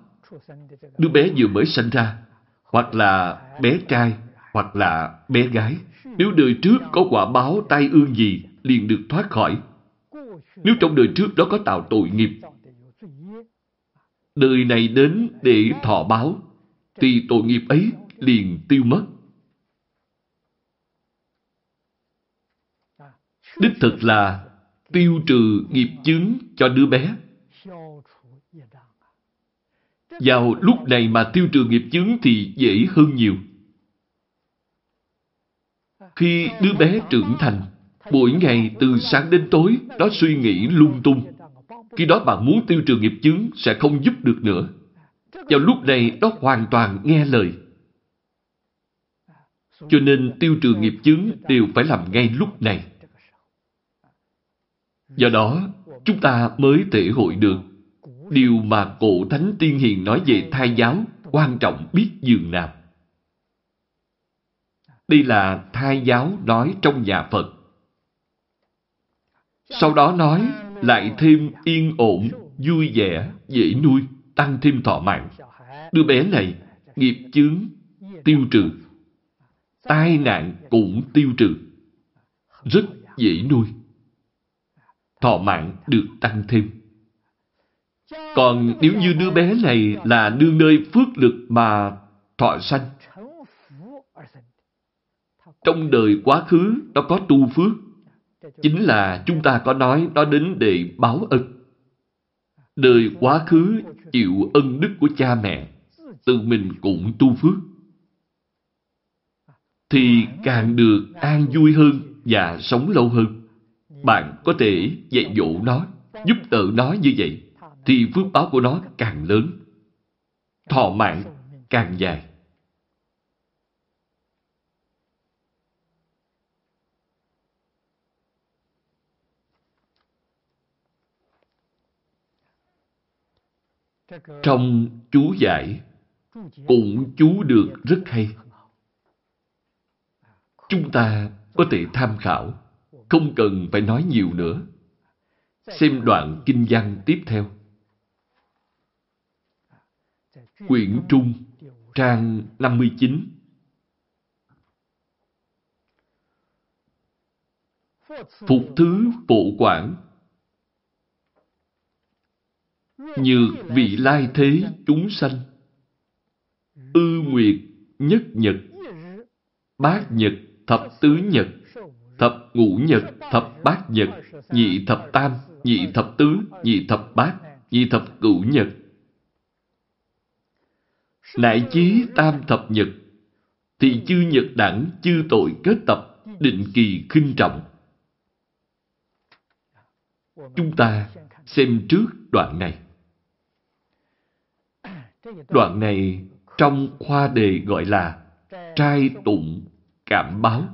đứa bé vừa mới sanh ra, hoặc là bé trai, hoặc là bé gái, nếu đời trước có quả báo tai ương gì, liền được thoát khỏi. Nếu trong đời trước đó có tạo tội nghiệp, đời này đến để thọ báo, thì tội nghiệp ấy liền tiêu mất. Đích thực là tiêu trừ nghiệp chướng cho đứa bé. Vào lúc này mà tiêu trừ nghiệp chướng thì dễ hơn nhiều. Khi đứa bé trưởng thành, mỗi ngày từ sáng đến tối, nó suy nghĩ lung tung. Khi đó bạn muốn tiêu trừ nghiệp chướng sẽ không giúp được nữa. Vào lúc này nó hoàn toàn nghe lời. Cho nên tiêu trừ nghiệp chướng đều phải làm ngay lúc này. Do đó, chúng ta mới thể hội được điều mà cổ thánh tiên hiền nói về thai giáo quan trọng biết dường nào. Đây là thai giáo nói trong nhà Phật. Sau đó nói lại thêm yên ổn, vui vẻ, dễ nuôi, tăng thêm thọ mạng. Đứa bé này nghiệp chướng tiêu trừ. Tai nạn cũng tiêu trừ. Rất dễ nuôi. Thọ mạng được tăng thêm. Còn nếu như đứa bé này là đương nơi phước lực mà thọ sanh, trong đời quá khứ nó có tu phước. Chính là chúng ta có nói nó đến để báo ân. Đời quá khứ chịu ân đức của cha mẹ, tự mình cũng tu phước. Thì càng được an vui hơn và sống lâu hơn. Bạn có thể dạy dỗ nó, giúp đỡ nó như vậy, thì phước báo của nó càng lớn. Thọ mạng càng dài. Trong chú giải cũng chú được rất hay. Chúng ta có thể tham khảo, không cần phải nói nhiều nữa. Xem đoạn kinh văn tiếp theo. Quyển Trung, trang 59 phục thứ bộ quản, như vị lai thế chúng sanh, ư nguyệt nhất nhật, bát nhật thập tứ nhật, thập ngũ nhật, thập bát nhật, nhị thập tam, nhị thập tứ, nhị thập bát, nhị thập cửu nhật. Nại chí tam thập nhật, thì chư nhật đẳng chư tội kết tập, định kỳ khinh trọng. Chúng ta xem trước đoạn này. Đoạn này trong khoa đề gọi là trai tụng cảm báo.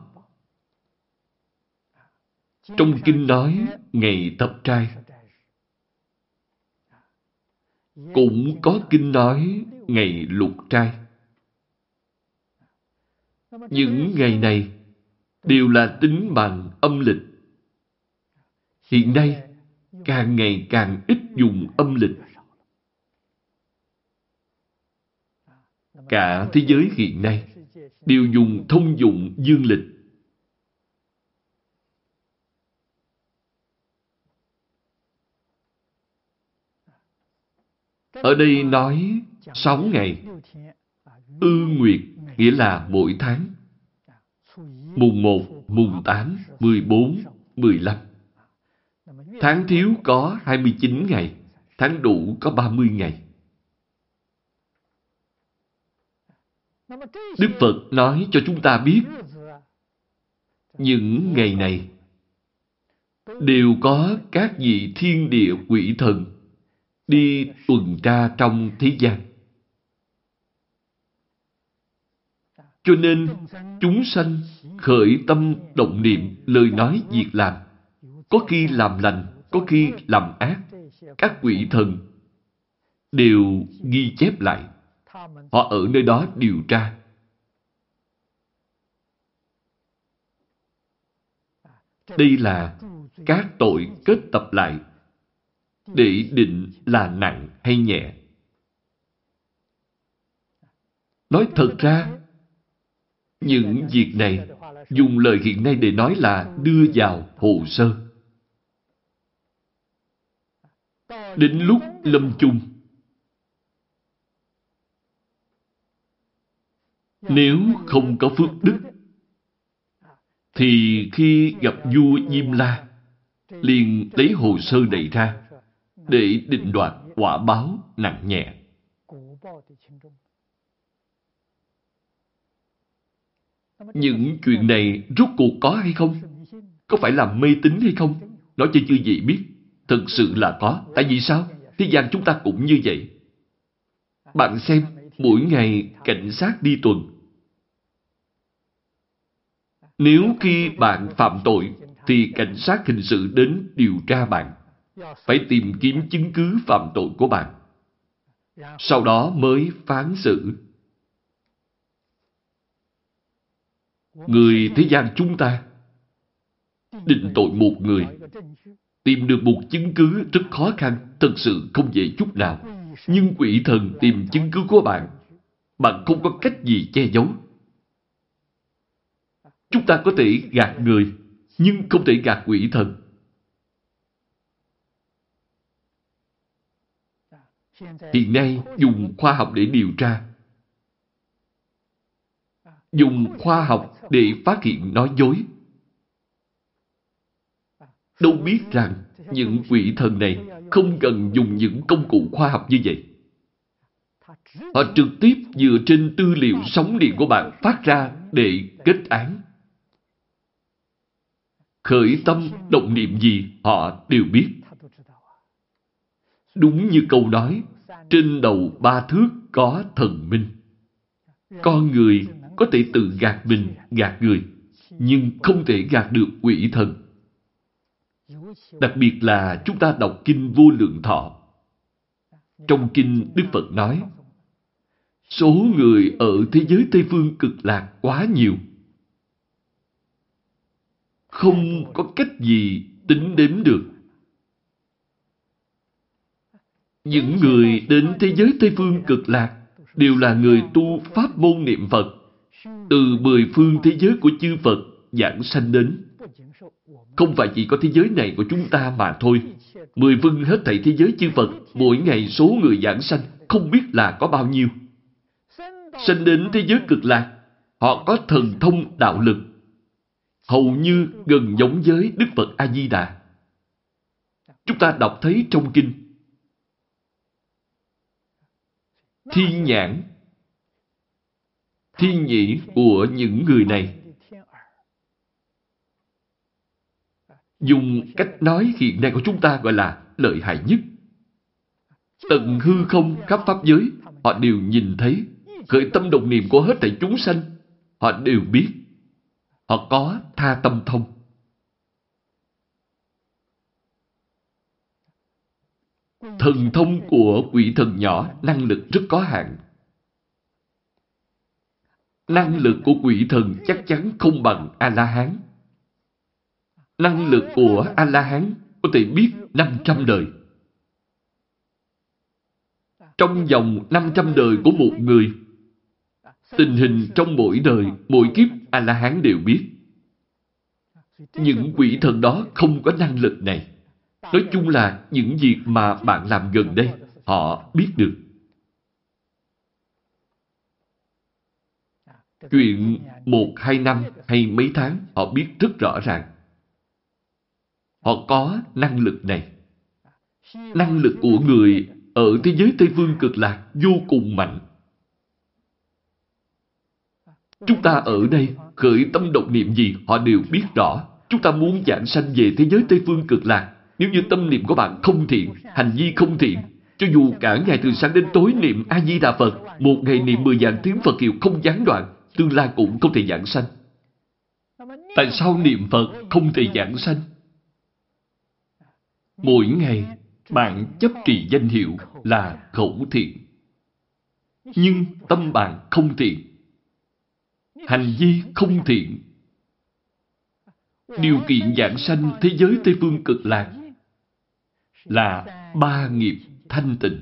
Trong kinh nói ngày tập trai. Cũng có kinh nói ngày lục trai. Những ngày này đều là tính bằng âm lịch. Hiện nay, càng ngày càng ít dùng âm lịch. Cả thế giới hiện nay đều dùng thông dụng dương lịch. Ở đây nói sáu ngày. Ư nguyệt nghĩa là mỗi tháng. Mùng 1, mùng 8, 14, 15. Tháng thiếu có 29 ngày, tháng đủ có 30 ngày. Đức Phật nói cho chúng ta biết những ngày này đều có các vị thiên địa quỷ thần đi tuần tra trong thế gian. Cho nên, chúng sanh khởi tâm động niệm lời nói việc làm. Có khi làm lành, có khi làm ác. Các quỷ thần đều ghi chép lại. Họ ở nơi đó điều tra. Đây là các tội kết tập lại để định là nặng hay nhẹ. Nói thật ra, những việc này dùng lời hiện nay để nói là đưa vào hồ sơ. Đến lúc lâm chung, nếu không có phước đức, thì khi gặp vua Diêm La, liền lấy hồ sơ đầy ra để định đoạt quả báo nặng nhẹ. Những chuyện này rốt cuộc có hay không? Có phải là mê tín hay không? Nói cho chư vị biết. Thực sự là có. Tại vì sao? Thế gian chúng ta cũng như vậy. Bạn xem, mỗi ngày cảnh sát đi tuần. Nếu khi bạn phạm tội, thì cảnh sát hình sự đến điều tra bạn. Phải tìm kiếm chứng cứ phạm tội của bạn. Sau đó mới phán xử. Người thế gian chúng ta định tội một người tìm được một chứng cứ rất khó khăn, thật sự không dễ chút nào. Nhưng quỷ thần tìm chứng cứ của bạn, bạn không có cách gì che giấu. Chúng ta có thể gạt người, nhưng không thể gạt quỷ thần. Hiện nay dùng khoa học để điều tra. Dùng khoa học để phát hiện nói dối. Đâu biết rằng những quỷ thần này không cần dùng những công cụ khoa học như vậy. Họ trực tiếp dựa trên tư liệu sóng điện của bạn phát ra để kết án. Khởi tâm động niệm gì họ đều biết. Đúng như câu nói, trên đầu ba thước có thần minh. Con người có thể tự gạt mình, gạt người, nhưng không thể gạt được quỷ thần. Đặc biệt là chúng ta đọc kinh vô lượng thọ. Trong kinh Đức Phật nói, số người ở thế giới Tây Phương cực lạc quá nhiều. Không có cách gì tính đếm được. Những người đến thế giới Tây Phương cực lạc đều là người tu pháp môn niệm Phật từ mười phương thế giới của chư Phật giảng sanh đến. Không phải chỉ có thế giới này của chúng ta mà thôi. Mười phương hết thảy thế giới chư Phật, mỗi ngày số người giảng sanh, không biết là có bao nhiêu. Sanh đến thế giới cực lạc, họ có thần thông đạo lực. Hầu như gần giống với Đức Phật A-di-đà. Chúng ta đọc thấy trong kinh. Thiên nhãn, thiên nhĩ của những người này dùng cách nói hiện nay của chúng ta gọi là lợi hại nhất. Tận hư không khắp pháp giới, họ đều nhìn thấy, khởi tâm đồng niệm của hết thảy chúng sanh, họ đều biết. Họ có tha tâm thông. Thần thông của quỷ thần nhỏ năng lực rất có hạn. Năng lực của quỷ thần chắc chắn không bằng A-la-hán. Năng lực của A-la-hán có thể biết 500 đời. Trong vòng 500 đời của một người, tình hình trong mỗi đời, mỗi kiếp A-la-hán đều biết. Những quỷ thần đó không có năng lực này. Nói chung là những việc mà bạn làm gần đây, họ biết được. Chuyện một, hai năm hay mấy tháng, họ biết rất rõ ràng. Họ có năng lực này. Năng lực của người ở thế giới Tây Phương cực lạc vô cùng mạnh. Chúng ta ở đây khởi tâm độc niệm gì họ đều biết rõ. Chúng ta muốn giảng sanh về thế giới Tây Phương cực lạc. Nếu như tâm niệm của bạn không thiện, hành vi không thiện, cho dù cả ngày từ sáng đến tối niệm A-di-đà Phật, một ngày niệm mười vạn tiếng Phật hiệu không gián đoạn, tương lai cũng không thể giảng sanh. Tại sao niệm Phật không thể giảng sanh? Mỗi ngày, bạn chấp trì danh hiệu là khẩu thiện. Nhưng tâm bạn không thiện. Hành vi không thiện. Điều kiện giảng sanh thế giới Tây Phương cực lạc là ba nghiệp thanh tịnh.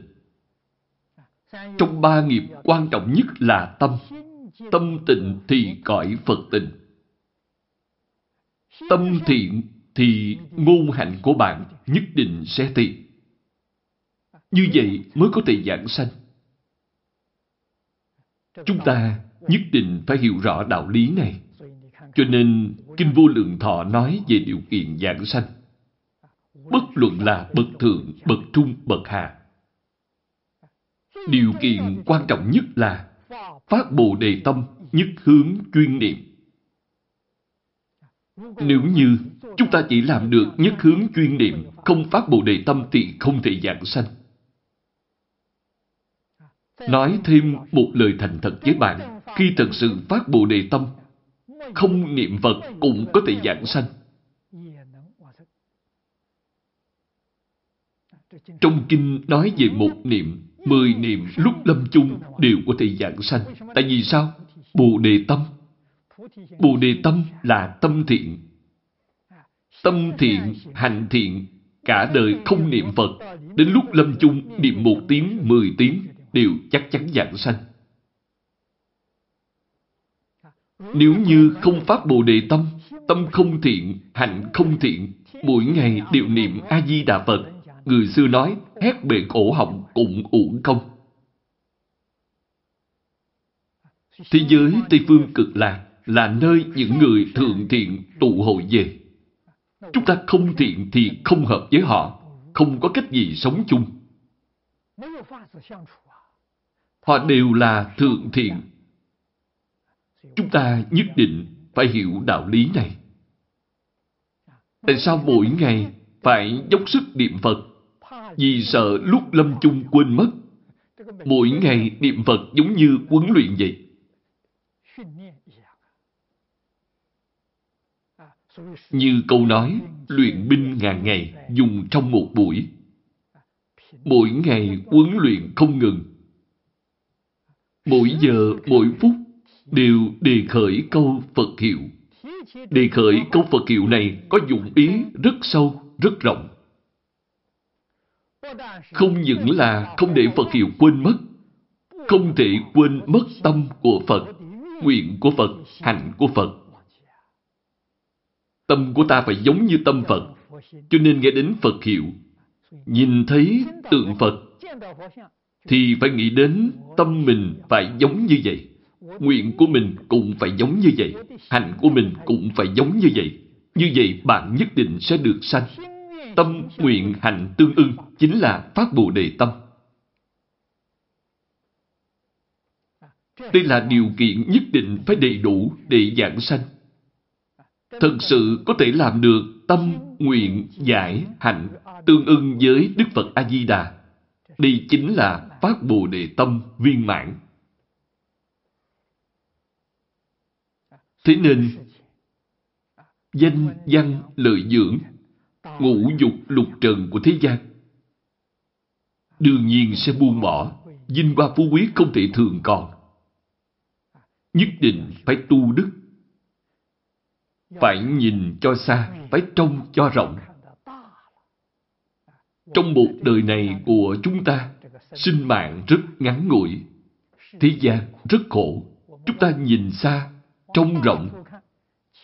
Trong ba nghiệp quan trọng nhất là tâm. Tâm tịnh thì cõi Phật tịnh. Tâm thiện thì ngôn hạnh của bạn nhất định sẽ thiện. Như vậy mới có thể giảng sanh. Chúng ta nhất định phải hiểu rõ đạo lý này. Cho nên, Kinh Vô Lượng Thọ nói về điều kiện giảng sanh. Bất luận là bậc thượng, bậc trung, bậc hạ. Điều kiện quan trọng nhất là phát bồ đề tâm, nhất hướng chuyên niệm. Nếu như chúng ta chỉ làm được nhất hướng chuyên niệm, không phát bồ đề tâm thì không thể giảng sanh. Nói thêm một lời thành thật với bạn, khi thật sự phát bồ đề tâm, không niệm Phật cũng có thể giảng sanh. Trong kinh nói về một niệm, mười niệm lúc lâm chung đều có thể dạng sanh. Tại vì sao? Bồ đề tâm. Bồ đề tâm là tâm thiện. Tâm thiện, hành thiện, cả đời không niệm Phật, đến lúc lâm chung niệm một tiếng, mười tiếng, đều chắc chắn dạng sanh. Nếu như không phát Bồ Đề Tâm, tâm không thiện, hạnh không thiện, mỗi ngày đều niệm A-di-đà Phật, người xưa nói, hét bề cổ họng cũng uổng công. Thế giới Tây Phương cực lạc là nơi những người thượng thiện tụ hội về. Chúng ta không thiện thì không hợp với họ, không có cách gì sống chung. Họ đều là thượng thiện. Chúng ta nhất định phải hiểu đạo lý này. Tại sao mỗi ngày phải dốc sức niệm Phật? Vì sợ lúc lâm chung quên mất. Mỗi ngày niệm Phật giống như huấn luyện vậy. Như câu nói, luyện binh ngàn ngày dùng trong một buổi. Mỗi ngày huấn luyện không ngừng. Mỗi giờ, mỗi phút đều đề khởi câu Phật hiệu. Đề khởi câu Phật hiệu này có dụng ý rất sâu, rất rộng. Không những là không để Phật hiệu quên mất, không thể quên mất tâm của Phật, nguyện của Phật, hạnh của Phật. Tâm của ta phải giống như tâm Phật, cho nên nghe đến Phật hiệu. Nhìn thấy tượng Phật, thì phải nghĩ đến tâm mình phải giống như vậy. Nguyện của mình cũng phải giống như vậy. Hành của mình cũng phải giống như vậy. Như vậy bạn nhất định sẽ được sanh. Tâm, nguyện, hành tương ưng chính là phát Bồ Đề Tâm. Đây là điều kiện nhất định phải đầy đủ để giảng sanh. Thật sự có thể làm được tâm, nguyện, giải, hạnh tương ưng với Đức Phật A-di-đà. Đây chính là phát Bồ Đề Tâm viên mãn. Thế nên, danh văn lợi dưỡng, ngũ dục lục trần của thế gian, đương nhiên sẽ buông bỏ, vinh hoa phú quý không thể thường còn. Nhất định phải tu đức, phải nhìn cho xa, phải trông cho rộng. Trong một đời này của chúng ta, sinh mạng rất ngắn ngủi, thế gian rất khổ. Chúng ta nhìn xa, trông rộng,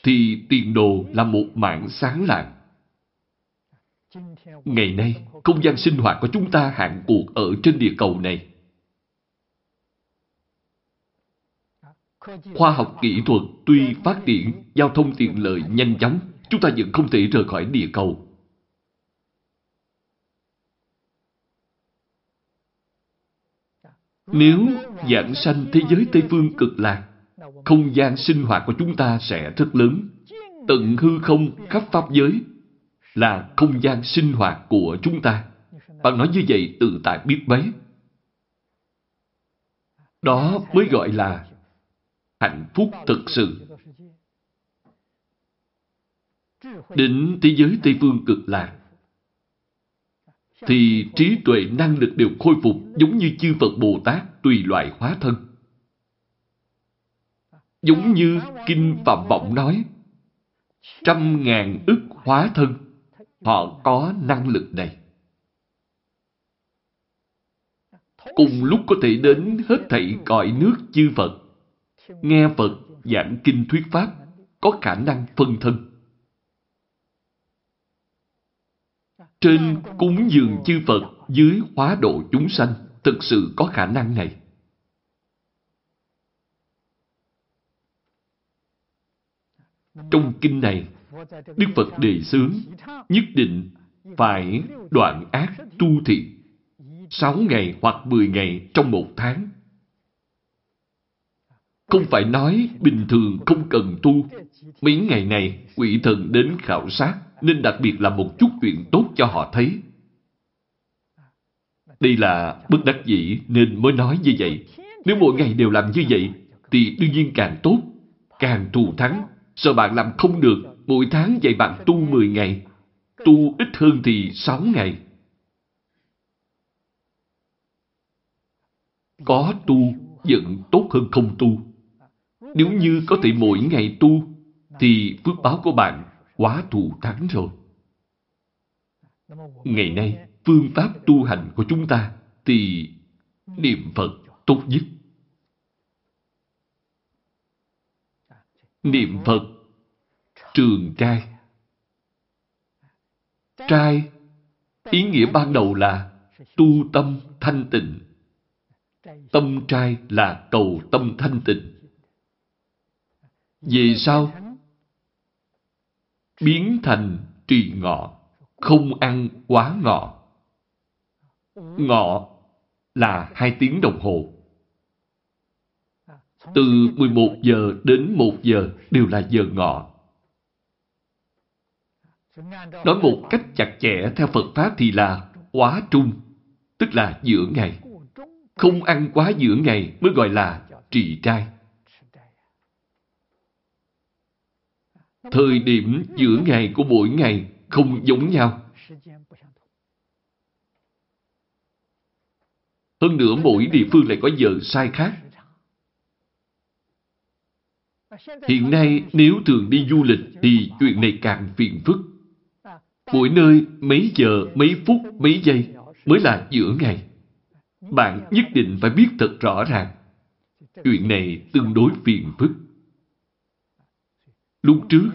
thì tiền đồ là một mạng sáng lạng. Ngày nay, không gian sinh hoạt của chúng ta hạn cuộc ở trên địa cầu này. Khoa học kỹ thuật tuy phát triển, giao thông tiện lợi nhanh chóng, chúng ta vẫn không thể rời khỏi địa cầu. Nếu giảng sanh thế giới Tây Phương cực lạc, không gian sinh hoạt của chúng ta sẽ rất lớn. Tận hư không khắp Pháp giới là không gian sinh hoạt của chúng ta. Bạn nói như vậy tự tại biết mấy. Đó mới gọi là hạnh phúc thực sự. Đến thế giới Tây Phương cực lạc, thì trí tuệ năng lực đều khôi phục giống như chư Phật Bồ Tát tùy loại hóa thân. Giống như Kinh Phạm Vọng nói, trăm ngàn ức hóa thân, họ có năng lực này. Cùng lúc có thể đến hết thảy cõi nước chư Phật, nghe Phật giảng kinh thuyết Pháp, có khả năng phân thân. Trên cúng dường chư Phật, dưới hóa độ chúng sanh, thực sự có khả năng này. Trong kinh này, Đức Phật đề xướng nhất định phải đoạn ác tu thiện sáu ngày hoặc mười ngày trong một tháng. Không phải nói bình thường không cần tu. Mấy ngày này, quỷ thần đến khảo sát, nên đặc biệt là một chút chuyện tốt cho họ thấy. Đây là bất đắc dĩ nên mới nói như vậy. Nếu mỗi ngày đều làm như vậy, thì đương nhiên càng tốt, càng thù thắng. Sợ bạn làm không được, mỗi tháng dạy bạn tu 10 ngày, tu ít hơn thì 6 ngày. Có tu vẫn tốt hơn không tu. Nếu như có thể mỗi ngày tu, thì phước báo của bạn quá thù thắng rồi. Ngày nay, phương pháp tu hành của chúng ta thì niệm Phật tốt nhất. Niệm Phật trường trai. Trai, ý nghĩa ban đầu là tu tâm thanh tịnh. Tâm trai là cầu tâm thanh tịnh. Về sau, biến thành trì ngọ, không ăn quá ngọ. Ngọ là hai tiếng đồng hồ. Từ 11 giờ đến 1 giờ đều là giờ ngọ. Nói một cách chặt chẽ theo Phật Pháp thì là quá trung, tức là giữa ngày. Không ăn quá giữa ngày mới gọi là trì trai. Thời điểm giữa ngày của mỗi ngày không giống nhau. Hơn nữa mỗi địa phương lại có giờ sai khác. Hiện nay nếu thường đi du lịch thì chuyện này càng phiền phức. Mỗi nơi mấy giờ, mấy phút, mấy giây mới là giữa ngày. Bạn nhất định phải biết thật rõ ràng. Chuyện này tương đối phiền phức. Lúc trước,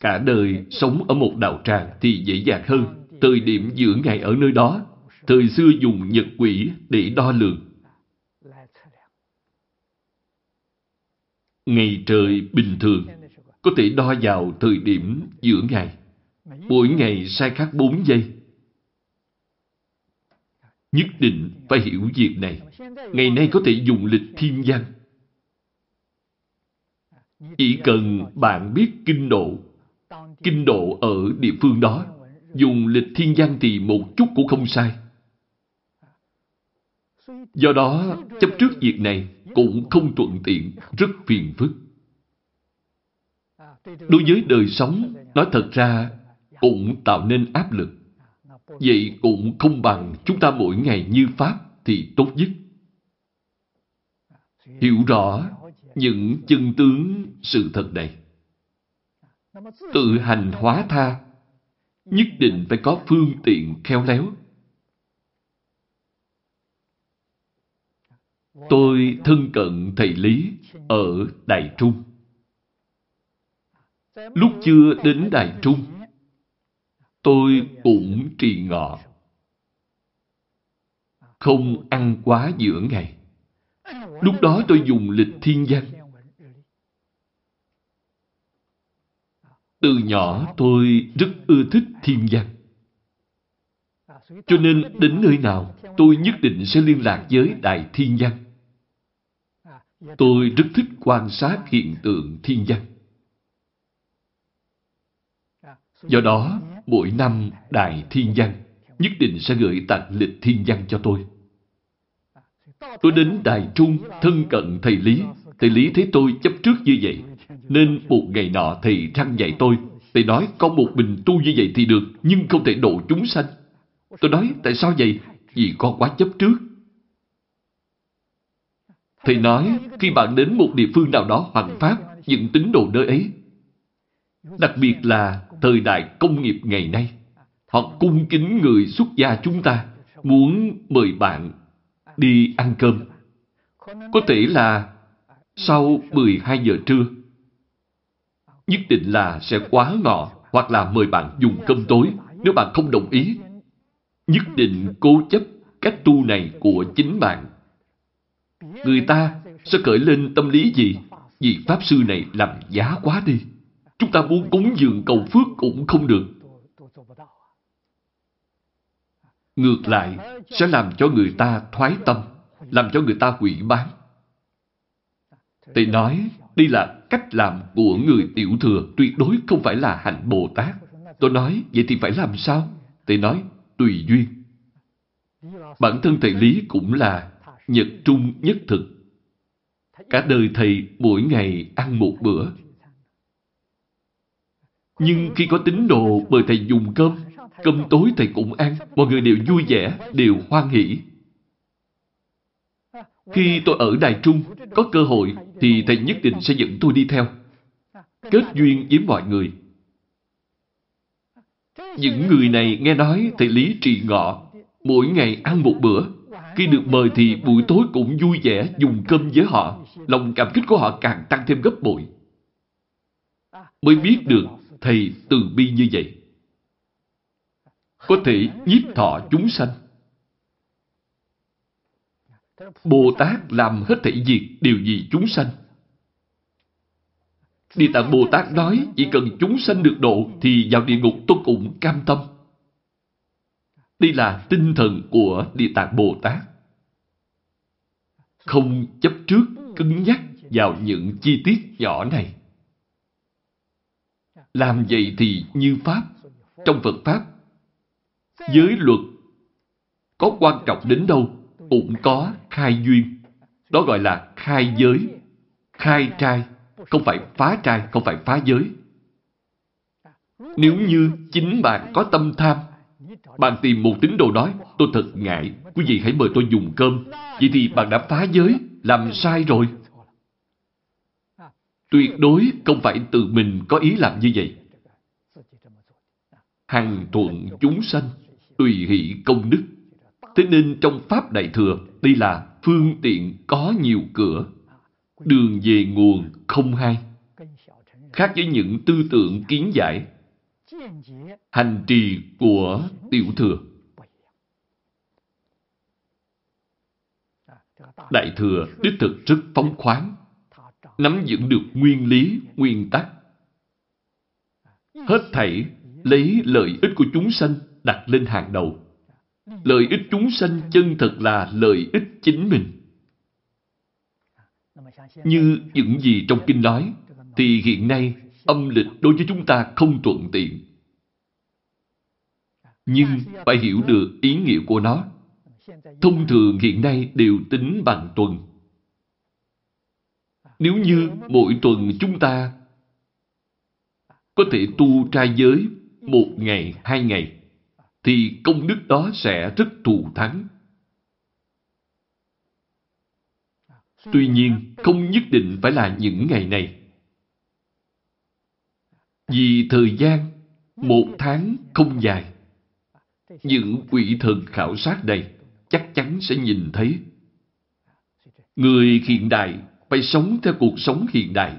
cả đời sống ở một đạo tràng thì dễ dàng hơn. Thời điểm giữa ngày ở nơi đó, thời xưa dùng nhật quỷ để đo lường. Ngày trời bình thường có thể đo vào thời điểm giữa ngày. Mỗi ngày sai khác 4 giây. Nhất định phải hiểu việc này. Ngày nay có thể dùng lịch thiên văn. Chỉ cần bạn biết kinh độ, kinh độ ở địa phương đó, dùng lịch thiên văn thì một chút cũng không sai. Do đó, chấp trước việc này cũng không thuận tiện, rất phiền phức. Đối với đời sống, nói thật ra cũng tạo nên áp lực. Vậy cũng không bằng chúng ta mỗi ngày như Pháp thì tốt nhất. Hiểu rõ những chân tướng sự thật này. Tự hành hóa tha, nhất định phải có phương tiện khéo léo. Tôi thân cận thầy Lý ở Đại Trung. Lúc chưa đến Đại Trung, tôi cũng trì ngọ. Không ăn quá giữa ngày. Lúc đó tôi dùng lịch thiên văn. Từ nhỏ tôi rất ưa thích thiên văn. Cho nên đến nơi nào tôi nhất định sẽ liên lạc với Đại Thiên Văn. Tôi rất thích quan sát hiện tượng thiên văn. Do đó, mỗi năm Đại Thiên Văn nhất định sẽ gửi tặng lịch thiên văn cho tôi. Tôi đến Đài Trung thân cận thầy Lý. Thầy Lý thấy tôi chấp trước như vậy. Nên một ngày nọ thầy răng dạy tôi. Thầy nói con một mình tu như vậy thì được, nhưng không thể độ chúng sanh. Tôi nói tại sao vậy? Vì con quá chấp trước. Thầy nói khi bạn đến một địa phương nào đó hoàn pháp, những tín đồ nơi ấy. Đặc biệt là thời đại công nghiệp ngày nay. Họ cung kính người xuất gia chúng ta, muốn mời bạn đi ăn cơm. Có thể là sau 12 giờ trưa. Nhất định là sẽ quá ngọ hoặc là mời bạn dùng cơm tối nếu bạn không đồng ý. Nhất định cố chấp cách tu này của chính bạn. Người ta sẽ cởi lên tâm lý gì? Vì Pháp Sư này làm giá quá đi. Chúng ta muốn cúng dường cầu phước cũng không được. Ngược lại, sẽ làm cho người ta thoái tâm, làm cho người ta hủy bán. Thầy nói, đây là cách làm của người tiểu thừa, tuyệt đối không phải là hạnh Bồ Tát. Tôi nói, vậy thì phải làm sao? Thầy nói, tùy duyên. Bản thân thầy Lý cũng là nhật trung nhất thực. Cả đời thầy mỗi ngày ăn một bữa. Nhưng khi có tín đồ mời thầy dùng cơm, Cơm tối thầy cũng ăn, mọi người đều vui vẻ, đều hoan hỷ. Khi tôi ở Đài Trung, có cơ hội thì thầy nhất định sẽ dẫn tôi đi theo. Kết duyên với mọi người. Những người này nghe nói thầy Lý trì ngọ, mỗi ngày ăn một bữa. Khi được mời thì buổi tối cũng vui vẻ dùng cơm với họ. Lòng cảm kích của họ càng tăng thêm gấp bội. Mới biết được thầy từ bi như vậy có thể nhiếp thọ chúng sanh. Bồ Tát làm hết thảy việc điều gì chúng sanh. Địa Tạng Bồ Tát nói chỉ cần chúng sanh được độ thì vào địa ngục tôi cũng cam tâm. Đây là tinh thần của Địa Tạng Bồ Tát. Không chấp trước, cứng nhắc vào những chi tiết nhỏ này. Làm vậy thì như Pháp. Trong Phật Pháp Giới luật có quan trọng đến đâu cũng có khai duyên. Đó gọi là khai giới, khai trai, không phải phá trai, không phải phá giới. Nếu như chính bạn có tâm tham, bạn tìm một tín đồ nói, tôi thật ngại, quý vị hãy mời tôi dùng cơm. Vậy thì bạn đã phá giới, làm sai rồi. Tuyệt đối không phải tự mình có ý làm như vậy. Hằng thuận chúng sanh tùy hỷ công đức. Thế nên trong Pháp Đại Thừa, đây là phương tiện có nhiều cửa. Đường về nguồn không hai. khác với những tư tưởng kiến giải, hành trì của tiểu thừa. Đại thừa đích thực rất phóng khoáng, nắm vững được nguyên lý, nguyên tắc. Hết thảy lấy lợi ích của chúng sanh đặt lên hàng đầu. Lợi ích chúng sanh chân thật là lợi ích chính mình. Như những gì trong kinh nói, thì hiện nay âm lịch đối với chúng ta không thuận tiện. Nhưng phải hiểu được ý nghĩa của nó. Thông thường hiện nay đều tính bằng tuần. Nếu như mỗi tuần chúng ta có thể tu trai giới một ngày, hai ngày, thì công đức đó sẽ rất thù thắng. Tuy nhiên, không nhất định phải là những ngày này. Vì thời gian, một tháng không dài. Những quỷ thần khảo sát đây chắc chắn sẽ nhìn thấy. Người hiện đại phải sống theo cuộc sống hiện đại.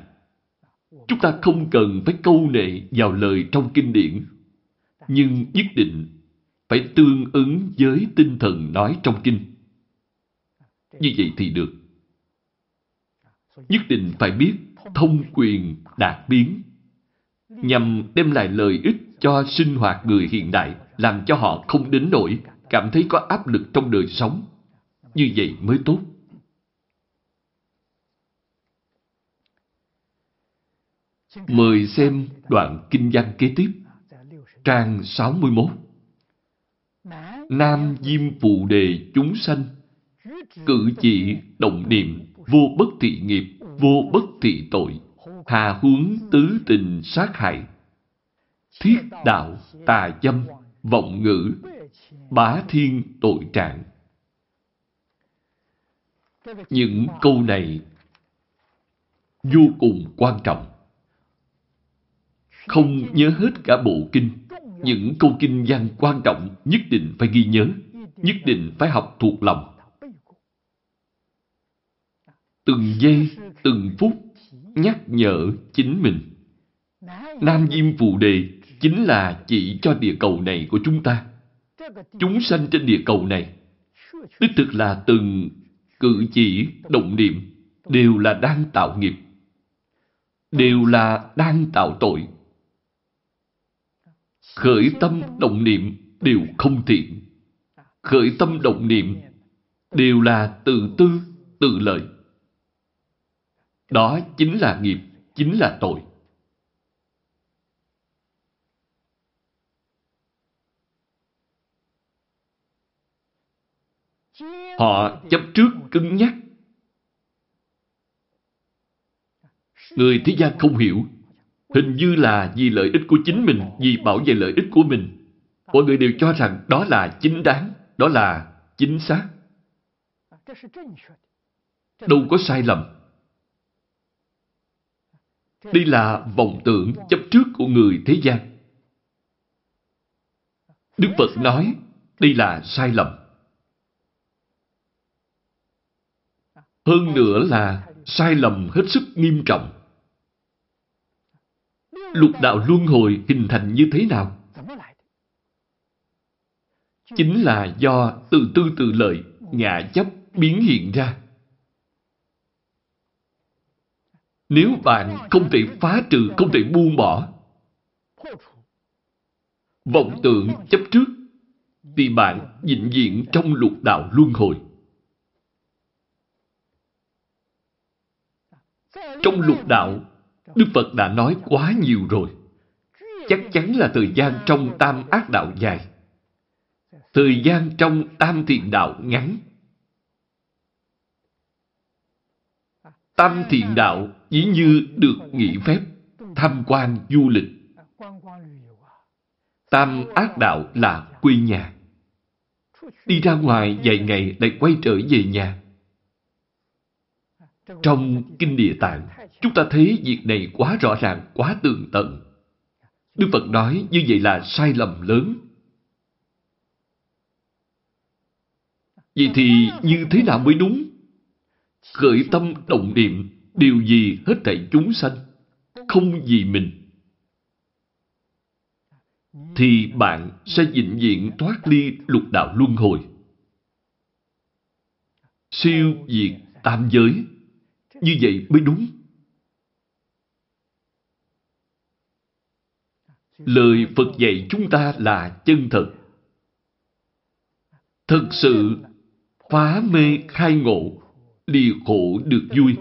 Chúng ta không cần phải câu nệ vào lời trong kinh điển, nhưng nhất định phải tương ứng với tinh thần nói trong kinh. Như vậy thì được. Nhất định phải biết thông quyền đạt biến, nhằm đem lại lợi ích cho sinh hoạt người hiện đại, làm cho họ không đến nỗi cảm thấy có áp lực trong đời sống. Như vậy mới tốt. Mời xem đoạn kinh văn kế tiếp, trang 61. Nam Diêm Phụ Đề chúng sanh, cử chỉ động niệm, vô bất thị nghiệp, vô bất thị tội, hà huống tứ tình sát hại, thiết đạo, tà dâm, vọng ngữ, bá thiên tội trạng. Những câu này vô cùng quan trọng. Không nhớ hết cả bộ kinh, những câu kinh văn quan trọng nhất định phải ghi nhớ, nhất định phải học thuộc lòng. Từng giây, từng phút nhắc nhở chính mình. Nam Diêm Phù Đề chính là chỉ cho địa cầu này của chúng ta. Chúng sanh trên địa cầu này, đích thực là từng cử chỉ, động niệm, đều là đang tạo nghiệp, đều là đang tạo tội. Khởi tâm động niệm đều không thiện. Khởi tâm động niệm đều là tự tư, tự lợi. Đó chính là nghiệp, chính là tội. Họ chấp trước cứng nhắc. Người thế gian không hiểu. Hình như là vì lợi ích của chính mình, vì bảo vệ lợi ích của mình. Mọi người đều cho rằng đó là chính đáng, đó là chính xác. Đâu có sai lầm. Đây là vọng tưởng chấp trước của người thế gian. Đức Phật nói đây là sai lầm. Hơn nữa là sai lầm hết sức nghiêm trọng. Lục đạo luân hồi hình thành như thế nào? Chính là do tự tư tự lợi, ngạ chấp biến hiện ra. Nếu bạn không thể phá trừ, không thể buông bỏ, vọng tưởng chấp trước, thì bạn vĩnh viễn trong lục đạo luân hồi. Trong lục đạo, Đức Phật đã nói quá nhiều rồi. Chắc chắn là thời gian trong tam ác đạo dài. Thời gian trong tam thiện đạo ngắn. Tam thiện đạo dĩ như được nghỉ phép, tham quan du lịch. Tam ác đạo là quê nhà. Đi ra ngoài vài ngày lại quay trở về nhà. Trong Kinh Địa Tạng, chúng ta thấy việc này quá rõ ràng, quá tường tận. Đức Phật nói như vậy là sai lầm lớn. Vậy thì như thế nào mới đúng? Khởi tâm động niệm, điều gì hết thảy chúng sanh, không vì mình, thì bạn sẽ vĩnh viễn thoát ly lục đạo luân hồi. Siêu diệt tam giới, như vậy mới đúng. Lời Phật dạy chúng ta là chân thật. Thực sự phá mê khai ngộ, lìa khổ được vui.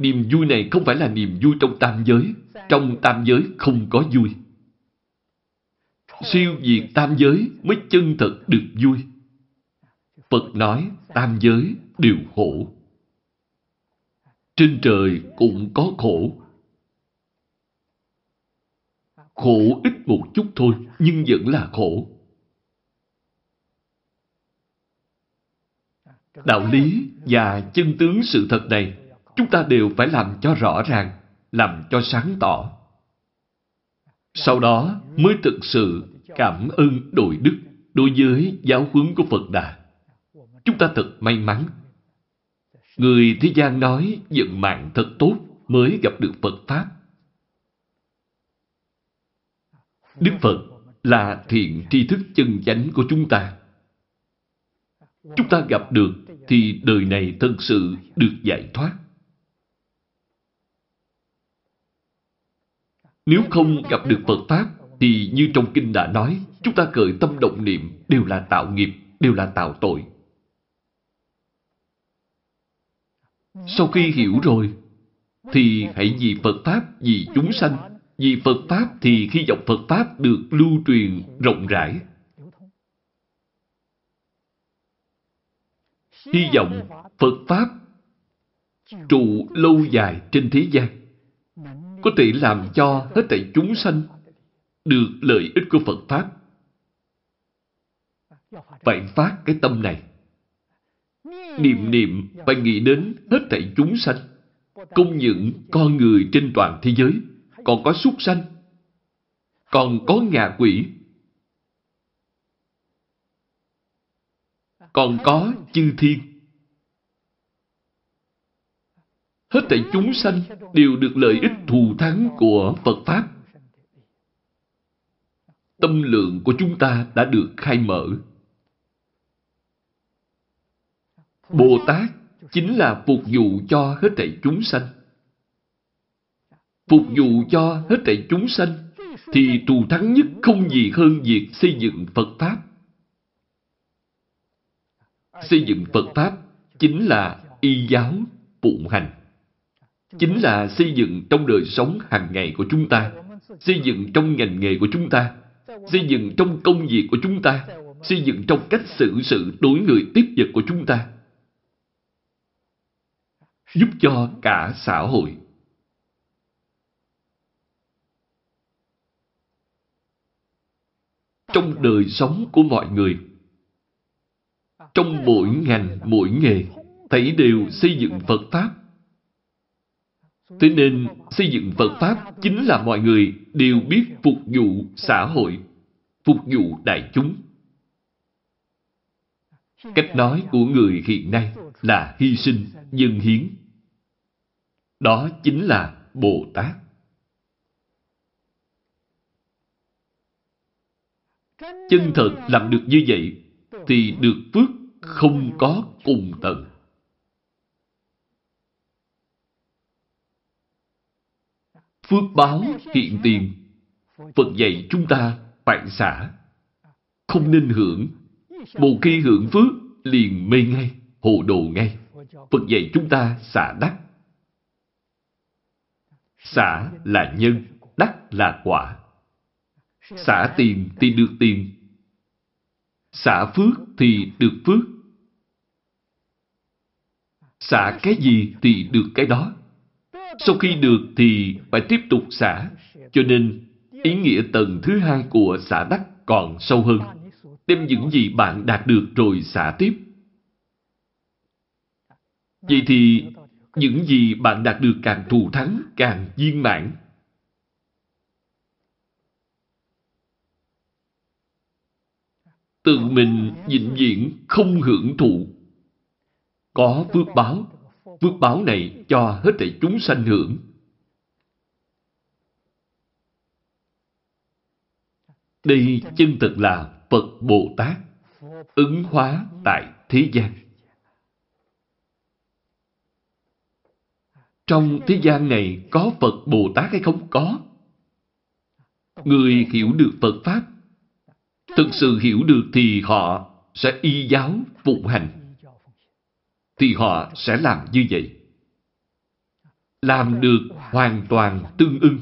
Niềm vui này không phải là niềm vui trong tam giới. Trong tam giới không có vui. Siêu diệt tam giới mới chân thật được vui. Phật nói tam giới đều khổ. Trên trời cũng có khổ. Khổ ít một chút thôi, nhưng vẫn là khổ. Đạo lý và chân tướng sự thật này, chúng ta đều phải làm cho rõ ràng, làm cho sáng tỏ. Sau đó mới thực sự cảm ơn đội đức đối với giáo huấn của Phật Đà. Chúng ta thật may mắn. Người thế gian nói vận mạng thật tốt mới gặp được Phật Pháp. Đức Phật là thiện tri thức chân chánh của chúng ta. Chúng ta gặp được thì đời này thật sự được giải thoát. Nếu không gặp được Phật Pháp thì như trong kinh đã nói, chúng ta cởi tâm động niệm đều là tạo nghiệp, đều là tạo tội. Sau khi hiểu rồi, thì hãy vì Phật Pháp, vì chúng sanh. Vì Phật Pháp thì hy vọng Phật Pháp được lưu truyền rộng rãi. Hy vọng Phật Pháp trụ lâu dài trên thế gian, có thể làm cho hết thảy chúng sanh được lợi ích của Phật Pháp. Phải phát cái tâm này. Niệm niệm phải nghĩ đến hết thảy chúng sanh, không những con người trên toàn thế giới, còn có súc sanh, còn có ngạ quỷ, còn có chư thiên. Hết thảy chúng sanh đều được lợi ích thù thắng của Phật Pháp. Tâm lượng của chúng ta đã được khai mở. Bồ Tát chính là phục vụ cho hết thảy chúng sanh. Phục vụ cho hết thảy chúng sanh thì thù thắng nhất không gì hơn việc xây dựng Phật Pháp. Xây dựng Phật Pháp chính là y giáo phụng hành. Chính là xây dựng trong đời sống hàng ngày của chúng ta, xây dựng trong ngành nghề của chúng ta, xây dựng trong công việc của chúng ta, xây dựng trong cách xử sự đối người tiếp vật của chúng ta. Giúp cho cả xã hội. Trong đời sống của mọi người, trong mỗi ngành, mỗi nghề, thấy đều xây dựng Phật Pháp. Thế nên, xây dựng Phật Pháp chính là mọi người đều biết phục vụ xã hội, phục vụ đại chúng. Cách nói của người hiện nay là hy sinh, dân hiến. Đó chính là Bồ Tát. Chân thật làm được như vậy thì được phước không có cùng tận. Phước báo hiện tiền, Phật dạy chúng ta phải xả. Không nên hưởng. Một khi hưởng phước, liền mê ngay, hồ đồ ngay. Phật dạy chúng ta xả đắc. Xả là nhân, đắc là quả. Xả tiền thì được tiền. Xả phước thì được phước. Xả cái gì thì được cái đó. Sau khi được thì phải tiếp tục xả. Cho nên, ý nghĩa tầng thứ hai của xả đắc còn sâu hơn. Đem những gì bạn đạt được rồi xả tiếp. Vậy thì, những gì bạn đạt được càng thù thắng, càng viên mãn. Tự mình vĩnh viễn không hưởng thụ. Có phước báo, phước báo này cho hết thảy chúng sanh hưởng. Đây chân thật là Phật Bồ Tát ứng hóa tại thế gian. Trong thế gian này có Phật Bồ Tát hay không có? Người hiểu được Phật Pháp, thực sự hiểu được thì họ sẽ y giáo phụng hành. Thì họ sẽ làm như vậy. Làm được hoàn toàn tương ưng.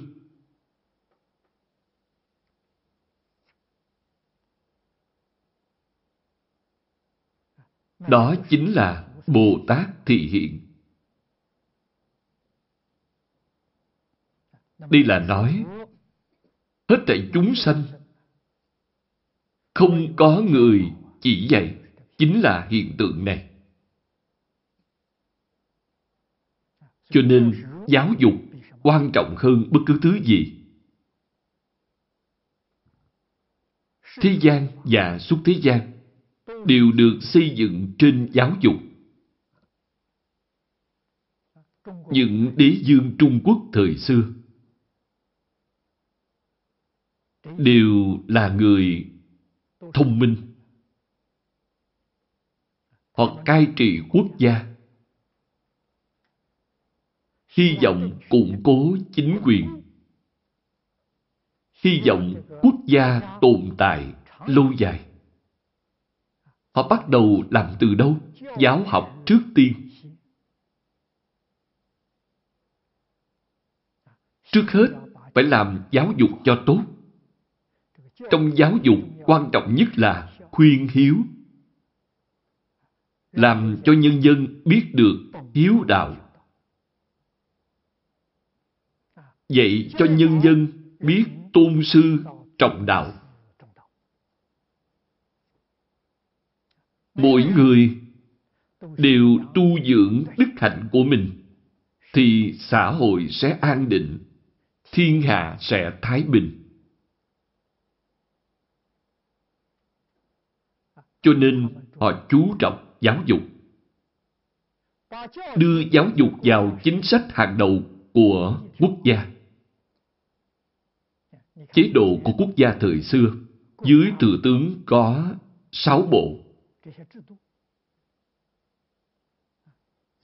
Đó chính là Bồ Tát thị hiện. Đây là nói, hết thảy chúng sanh, không có người chỉ dạy, chính là hiện tượng này. Cho nên giáo dục quan trọng hơn bất cứ thứ gì. Thế gian và xuất thế gian đều được xây dựng trên giáo dục. Những đế dương Trung Quốc thời xưa đều là người thông minh hoặc cai trị quốc gia. Hy vọng củng cố chính quyền. Hy vọng quốc gia tồn tại lâu dài. Họ bắt đầu làm từ đâu? Giáo học trước tiên. Trước hết phải làm giáo dục cho tốt trong giáo dục, quan trọng nhất là khuyên hiếu. Làm cho nhân dân biết được hiếu đạo. Dạy cho nhân dân biết tôn sư trọng đạo. Mỗi người đều tu dưỡng đức hạnh của mình, thì xã hội sẽ an định, thiên hạ sẽ thái bình. Cho nên họ chú trọng giáo dục. Đưa giáo dục vào chính sách hàng đầu của quốc gia. Chế độ của quốc gia thời xưa, dưới thừa tướng có sáu bộ.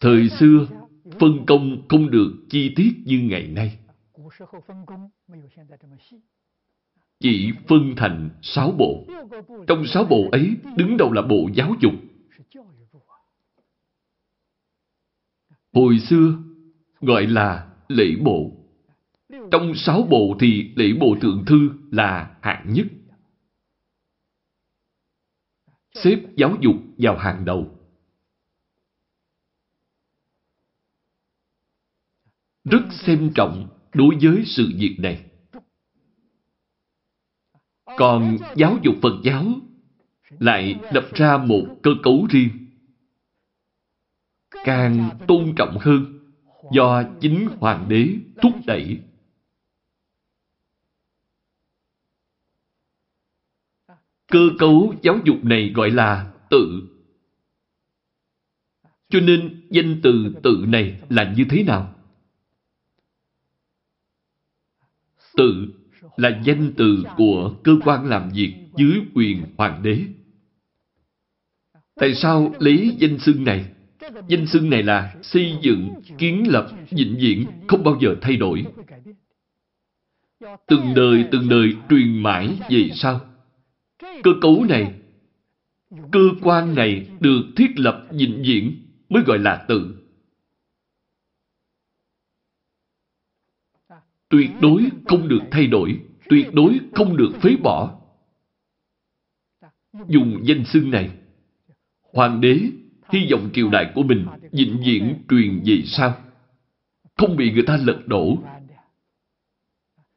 Thời xưa, phân công không được chi tiết như ngày nay. Chỉ phân thành sáu bộ. Trong sáu bộ ấy, đứng đầu là bộ giáo dục. Hồi xưa, gọi là lễ bộ. Trong sáu bộ thì lễ bộ thượng thư là hạng nhất. Xếp giáo dục vào hàng đầu. Rất xem trọng đối với sự việc này. Còn giáo dục Phật giáo lại lập ra một cơ cấu riêng. Càng tôn trọng hơn do chính hoàng đế thúc đẩy. Cơ cấu giáo dục này gọi là tự. Cho nên danh từ tự này là như thế nào? Tự là danh từ của cơ quan làm việc dưới quyền hoàng đế. Tại sao lấy danh xưng này? Danh xưng này là xây dựng, kiến lập, vĩnh viễn, không bao giờ thay đổi. Từng đời từng đời truyền mãi về sau. Cơ cấu này, cơ quan này được thiết lập vĩnh viễn mới gọi là tự. Tuyệt đối không được thay đổi tuyệt đối không được phế bỏ. Dùng danh xưng này, hoàng đế hy vọng triều đại của mình vĩnh viễn truyền về sau, không bị người ta lật đổ.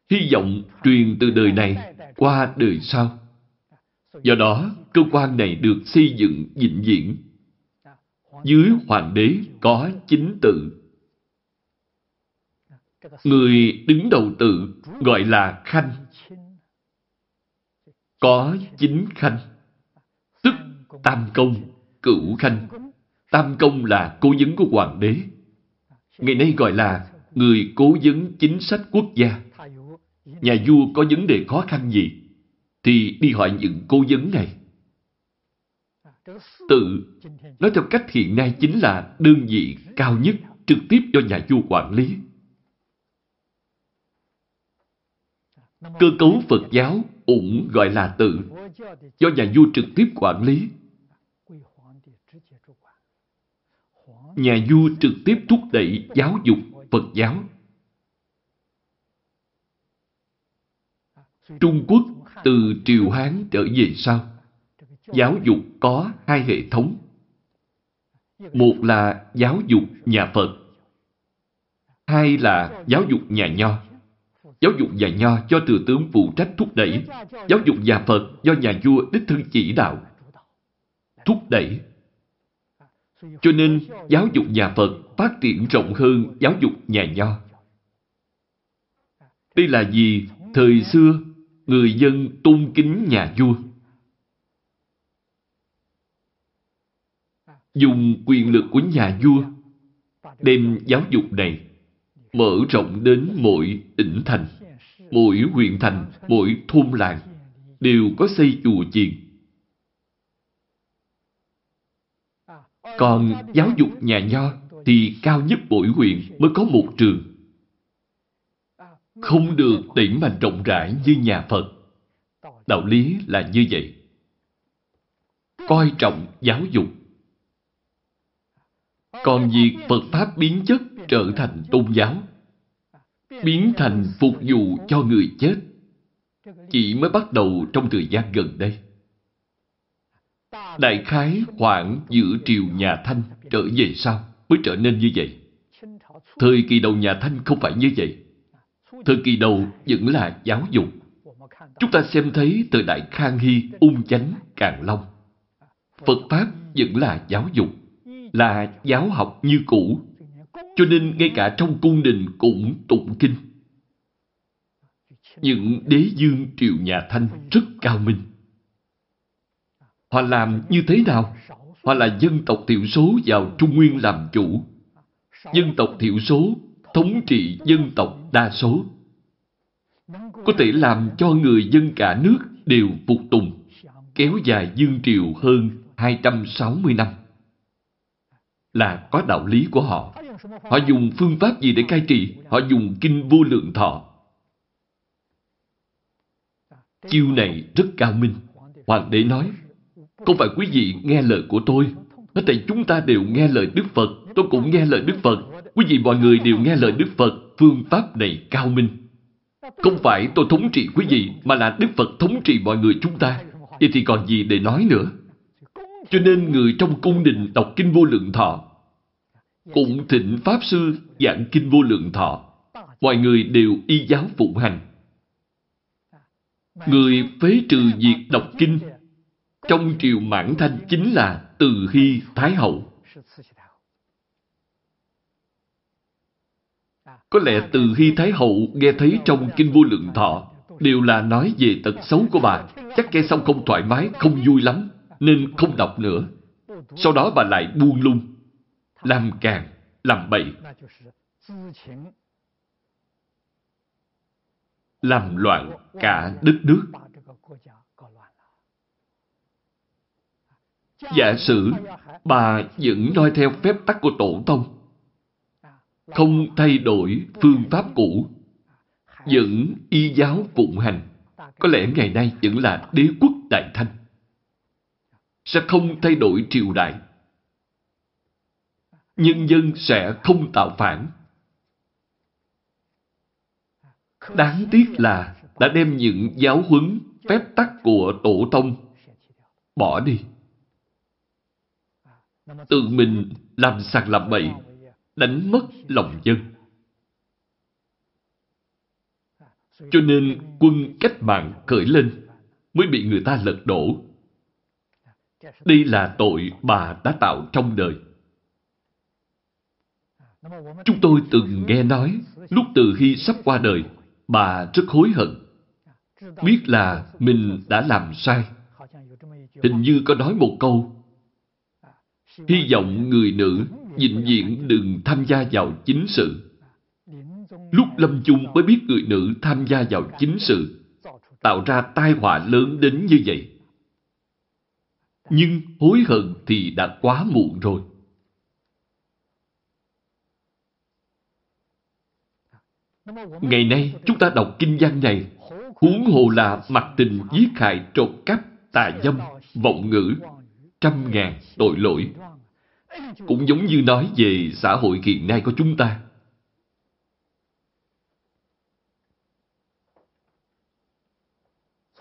Hy vọng truyền từ đời này qua đời sau. Do đó, cơ quan này được xây dựng vĩnh viễn. Dưới hoàng đế có chính tự. Người đứng đầu tự gọi là khanh. Có chính khanh, tức tam công, cửu khanh. Tam công là cố vấn của hoàng đế. Ngày nay gọi là người cố vấn chính sách quốc gia. Nhà vua có vấn đề khó khăn gì? thì đi hỏi những cố vấn này. Tự, nói theo cách hiện nay chính là đơn vị cao nhất trực tiếp do nhà vua quản lý. Cơ cấu Phật giáo ủng gọi là tự, do nhà vua trực tiếp quản lý. Nhà vua trực tiếp thúc đẩy giáo dục Phật giáo. Trung Quốc từ Triều Hán trở về sau, giáo dục có hai hệ thống. Một là giáo dục nhà Phật, hai là giáo dục nhà Nho. Giáo dục nhà Nho do thừa tướng phụ trách thúc đẩy, giáo dục nhà Phật do nhà vua đích thân chỉ đạo, thúc đẩy. Cho nên, giáo dục nhà Phật phát triển rộng hơn giáo dục nhà Nho. Đây là gì? thời xưa người dân tôn kính nhà vua. Dùng quyền lực của nhà vua đem giáo dục này mở rộng đến mỗi tỉnh thành, mỗi huyện thành, mỗi thôn làng đều có xây chùa chiền. Còn giáo dục nhà nho thì cao nhất mỗi huyện mới có một trường. Không được đẩy mạnh rộng rãi như nhà Phật. Đạo lý là như vậy. Coi trọng giáo dục. Còn việc Phật Pháp biến chất trở thành tôn giáo, biến thành phục vụ cho người chết, chỉ mới bắt đầu trong thời gian gần đây. Đại khái khoảng giữa triều nhà Thanh trở về sau mới trở nên như vậy. Thời kỳ đầu nhà Thanh không phải như vậy. Thời kỳ đầu vẫn là giáo dục. Chúng ta xem thấy từ đại Khang Hy, Ung Chánh, Càn Long. Phật Pháp vẫn là giáo dục, là giáo học như cũ. Cho nên ngay cả trong cung đình cũng tụng kinh. Những đế dương triều nhà Thanh rất cao minh. Họ làm như thế nào? Họ là dân tộc thiểu số vào Trung Nguyên làm chủ. Dân tộc thiểu số thống trị dân tộc đa số. Có thể làm cho người dân cả nước đều phục tùng, kéo dài dương triều hơn 260 năm. Là có đạo lý của họ. Họ dùng phương pháp gì để cai trị? Họ dùng kinh vô lượng thọ. Chiêu này rất cao minh. Hoàng đế nói, không phải quý vị nghe lời của tôi. Nói tại chúng ta đều nghe lời Đức Phật. Tôi cũng nghe lời Đức Phật. Quý vị mọi người đều nghe lời Đức Phật. Phương pháp này cao minh. Không phải tôi thống trị quý vị, mà là Đức Phật thống trị mọi người chúng ta. Vậy thì còn gì để nói nữa? Cho nên người trong cung đình đọc Kinh Vô Lượng Thọ, cũng thịnh Pháp Sư giảng Kinh Vô Lượng Thọ. Mọi người đều y giáo phụng hành. Người phế trừ việc đọc Kinh trong triều mãn thanh chính là Từ Hy Thái Hậu. Có lẽ Từ Hy Thái Hậu nghe thấy trong Kinh Vô Lượng Thọ đều là nói về tật xấu của bà. Chắc nghe xong không thoải mái, không vui lắm, nên không đọc nữa. Sau đó bà lại buông lung, làm càng, làm bậy. Làm loạn cả đất nước. Giả sử bà vẫn noi theo phép tắc của tổ tông, không thay đổi phương pháp cũ, vẫn y giáo phụng hành, có lẽ ngày nay vẫn là đế quốc đại thanh. Sẽ không thay đổi triều đại. Nhân dân sẽ không tạo phản. Đáng tiếc là đã đem những giáo huấn, phép tắc của tổ tông bỏ đi. Tự mình làm sạc làm bậy, đánh mất lòng dân. Cho nên quân cách mạng khởi lên mới bị người ta lật đổ. Đây là tội bà đã tạo trong đời. Chúng tôi từng nghe nói lúc từ khi sắp qua đời, bà rất hối hận. Biết là mình đã làm sai. Hình như có nói một câu Hy vọng người nữ vĩnh viễn đừng tham gia vào chính sự. Lúc lâm chung mới biết người nữ tham gia vào chính sự, tạo ra tai họa lớn đến như vậy. Nhưng hối hận thì đã quá muộn rồi. Ngày nay chúng ta đọc kinh văn này, huống hồ là mặc tình giết hại trộm cắp, tà dâm, vọng ngữ, trăm ngàn tội lỗi. Cũng giống như nói về xã hội hiện nay của chúng ta.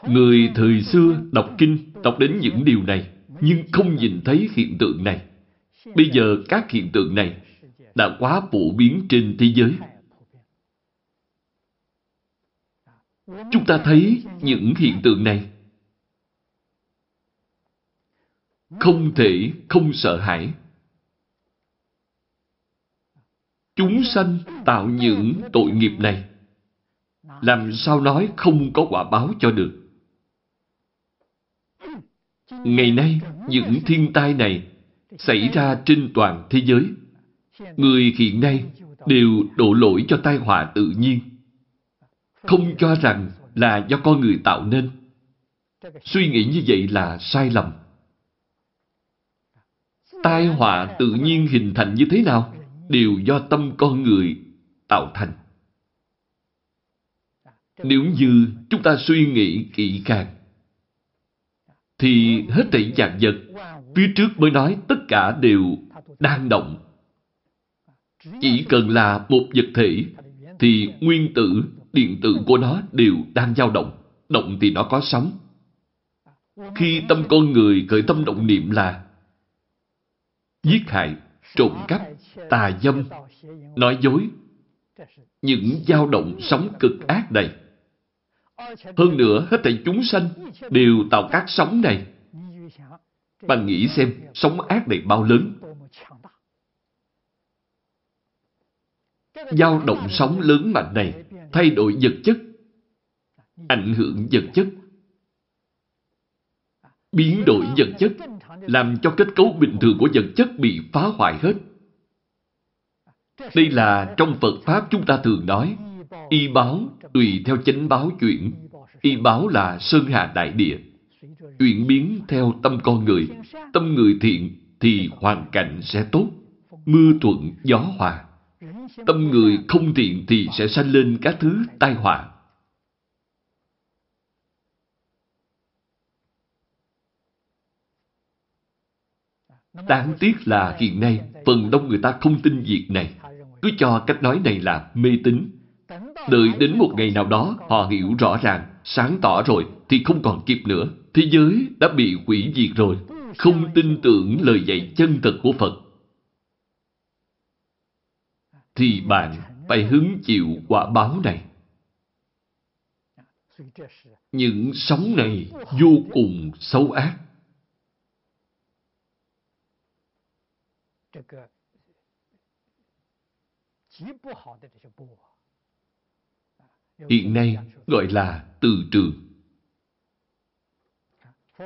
Người thời xưa đọc kinh, đọc đến những điều này, nhưng không nhìn thấy hiện tượng này. Bây giờ các hiện tượng này đã quá phổ biến trên thế giới. Chúng ta thấy những hiện tượng này không thể không sợ hãi. Chúng sanh tạo những tội nghiệp này, làm sao nói không có quả báo cho được. Ngày nay, những thiên tai này xảy ra trên toàn thế giới. Người hiện nay đều đổ lỗi cho tai họa tự nhiên. Không cho rằng là do con người tạo nên. Suy nghĩ như vậy là sai lầm. Tai họa tự nhiên hình thành như thế nào? Đều do tâm con người tạo thành. Nếu như chúng ta suy nghĩ kỹ càng, thì hết thảy dạng vật, phía trước mới nói tất cả đều đang động. Chỉ cần là một vật thể, thì nguyên tử, điện tử của nó đều đang dao động. Động thì nó có sóng. Khi tâm con người khởi tâm động niệm là giết hại, trộm cắp, tà dâm, nói dối, những dao động sóng cực ác này hơn nữa, hết thảy chúng sanh đều tạo các sóng này. Bạn nghĩ xem, sóng ác này bao lớn. dao động sóng lớn mạnh này thay đổi vật chất, ảnh hưởng vật chất, biến đổi vật chất, làm cho kết cấu bình thường của vật chất bị phá hoại hết. Đây là trong Phật Pháp chúng ta thường nói, Y báo tùy theo chánh báo chuyển. Y báo là sơn hà đại địa. Chuyển biến theo tâm con người. Tâm người thiện thì hoàn cảnh sẽ tốt. Mưa thuận gió hòa. Tâm người không thiện thì sẽ sanh lên các thứ tai họa. Đáng tiếc là hiện nay phần đông người ta không tin việc này. Cứ cho cách nói này là mê tín Đợi đến một ngày nào đó họ hiểu rõ ràng, sáng tỏ rồi thì không còn kịp nữa. Thế giới đã bị hủy diệt rồi, không tin tưởng lời dạy chân thật của Phật. Thì bạn phải hứng chịu quả báo này. Những sống này vô cùng xấu ác hiện nay gọi là từ trường.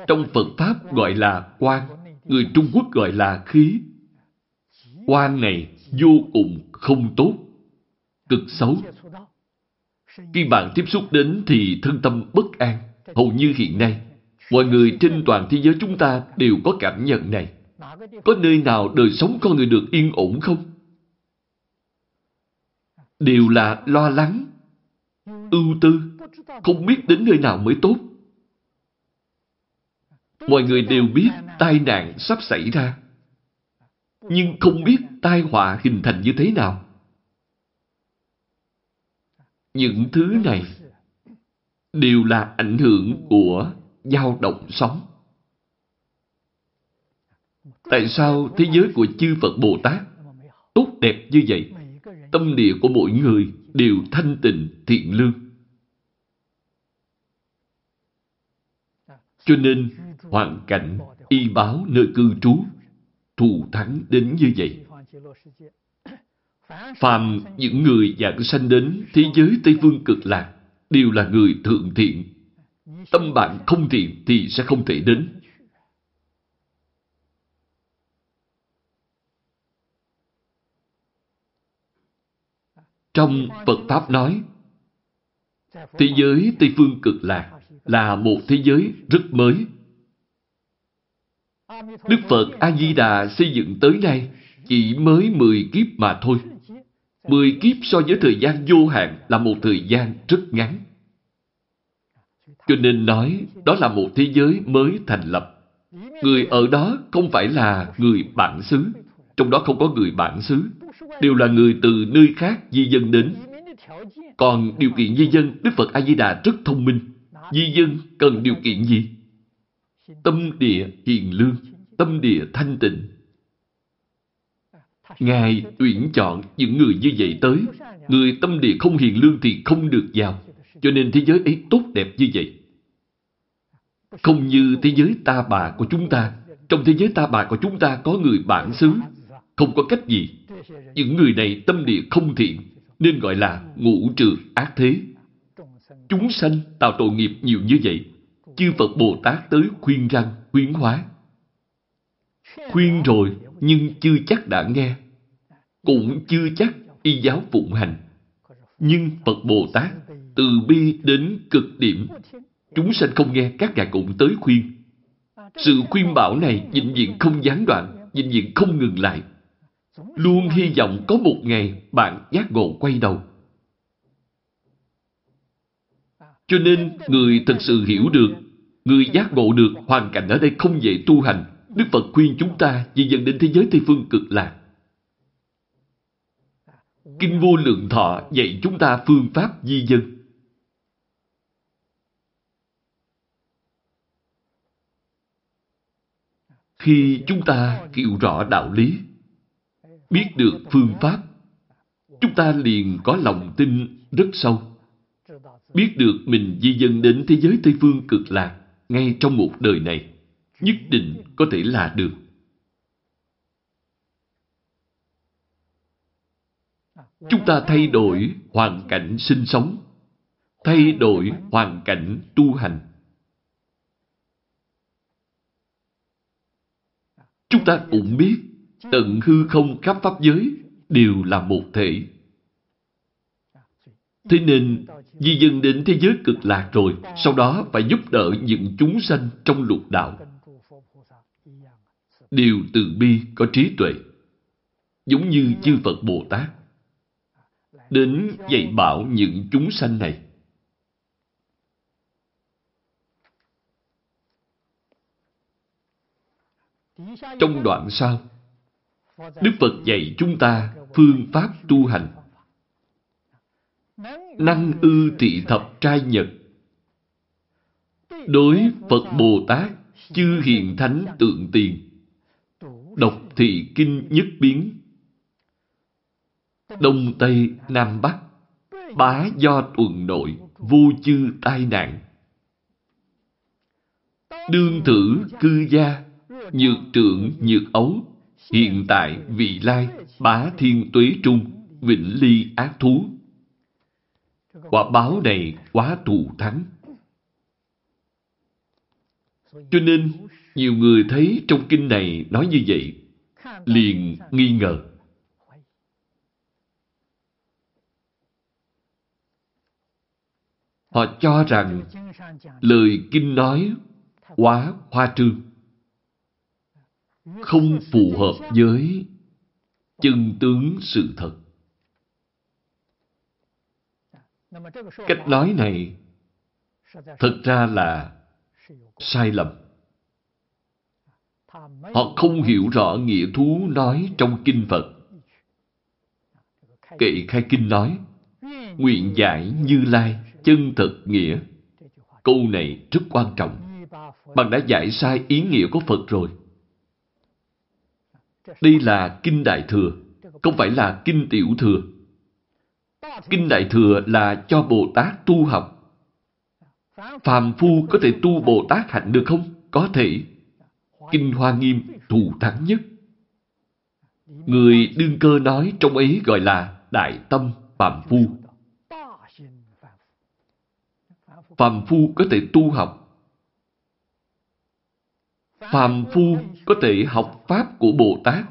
Trong Phật Pháp gọi là quan, người Trung Quốc gọi là khí. Quan này vô cùng không tốt, cực xấu. Khi bạn tiếp xúc đến thì thân tâm bất an. Hầu như hiện nay, mọi người trên toàn thế giới chúng ta đều có cảm nhận này. Có nơi nào đời sống con người được yên ổn không? Đều là lo lắng, ưu tư, không biết đến nơi nào mới tốt. Mọi người đều biết tai nạn sắp xảy ra, nhưng không biết tai họa hình thành như thế nào. Những thứ này đều là ảnh hưởng của dao động sóng. Tại sao thế giới của chư Phật Bồ Tát tốt đẹp như vậy? Tâm địa của mỗi người đều thanh tịnh, thiện lương. Cho nên, hoàn cảnh, y báo nơi cư trú, thù thắng đến như vậy. Phàm những người dạng sanh đến thế giới Tây Phương cực lạc đều là người thượng thiện. Tâm bạn không thiện thì sẽ không thể đến. Trong Phật Pháp nói, thế giới Tây Phương cực lạc là một thế giới rất mới. Đức Phật A-di-đà xây dựng tới nay chỉ mới 10 kiếp mà thôi. 10 kiếp so với thời gian vô hạn là một thời gian rất ngắn. Cho nên nói đó là một thế giới mới thành lập. Người ở đó không phải là người bản xứ. Trong đó không có người bản xứ. Đều là người từ nơi khác di dân đến. Còn điều kiện di dân, Đức Phật A-di-đà rất thông minh. Di dân cần điều kiện gì? Tâm địa hiền lương, tâm địa thanh tịnh. Ngài tuyển chọn những người như vậy tới. Người tâm địa không hiền lương thì không được vào. Cho nên thế giới ấy tốt đẹp như vậy. Không như thế giới ta bà của chúng ta. Trong thế giới ta bà của chúng ta có người bản xứ. Không có cách gì. Những người này tâm địa không thiện, nên gọi là ngũ trừ ác thế. Chúng sanh tạo tội nghiệp nhiều như vậy. Chư Phật Bồ Tát tới khuyên răng, khuyến hóa. Khuyên rồi, nhưng chưa chắc đã nghe. Cũng chưa chắc y giáo phụng hành. Nhưng Phật Bồ Tát từ bi đến cực điểm. Chúng sanh không nghe các ngài cũng tới khuyên. Sự khuyên bảo này vĩnh viễn không gián đoạn, vĩnh viễn không ngừng lại. Luôn hy vọng có một ngày bạn giác ngộ quay đầu. Cho nên, người thật sự hiểu được, người giác ngộ được hoàn cảnh ở đây không dễ tu hành. Đức Phật khuyên chúng ta di dân đến thế giới Tây Phương cực lạc. Kinh vô lượng thọ dạy chúng ta phương pháp di dân. Khi chúng ta hiểu rõ đạo lý, biết được phương pháp, chúng ta liền có lòng tin rất sâu. Biết được mình di dân đến thế giới Tây Phương cực lạc ngay trong một đời này, nhất định có thể là được. Chúng ta thay đổi hoàn cảnh sinh sống, thay đổi hoàn cảnh tu hành. Chúng ta cũng biết tận hư không khắp pháp giới đều là một thể. Thế nên, di dân đến thế giới cực lạc rồi, sau đó phải giúp đỡ những chúng sanh trong lục đạo. Đều từ bi có trí tuệ, giống như chư Phật Bồ Tát. Đến dạy bảo những chúng sanh này. Trong đoạn sau, Đức Phật dạy chúng ta phương pháp tu hành. Năng ư thị thập trai nhật. Đối Phật Bồ Tát, chư hiền thánh tượng tiền. độc thị kinh nhất biến. Đông Tây Nam Bắc, bá do tuần nội, vô chư tai nạn. Đương thử cư gia, nhược trưởng nhược ấu, hiện tại vị lai, bá thiên tuế trung, vĩnh ly ác thú. Quả báo này quá thù thắng. Cho nên, nhiều người thấy trong kinh này nói như vậy, liền nghi ngờ. Họ cho rằng lời kinh nói quá hoa trương không phù hợp với chân tướng sự thật. Cách nói này thật ra là sai lầm. Họ không hiểu rõ nghĩa thú nói trong kinh Phật. Kệ khai kinh nói, nguyện giải như lai, chân thật nghĩa. Câu này rất quan trọng. Bạn đã giải sai ý nghĩa của Phật rồi. Đây là Kinh Đại Thừa, không phải là Kinh Tiểu Thừa. Kinh Đại Thừa là cho Bồ Tát tu học. Phàm phu có thể tu Bồ Tát hạnh được không? Có thể. Kinh Hoa Nghiêm thù thắng nhất. Người đương cơ nói trong ấy gọi là Đại Tâm Phàm Phu. Phàm Phu có thể tu học phàm phu có thể học Pháp của Bồ Tát,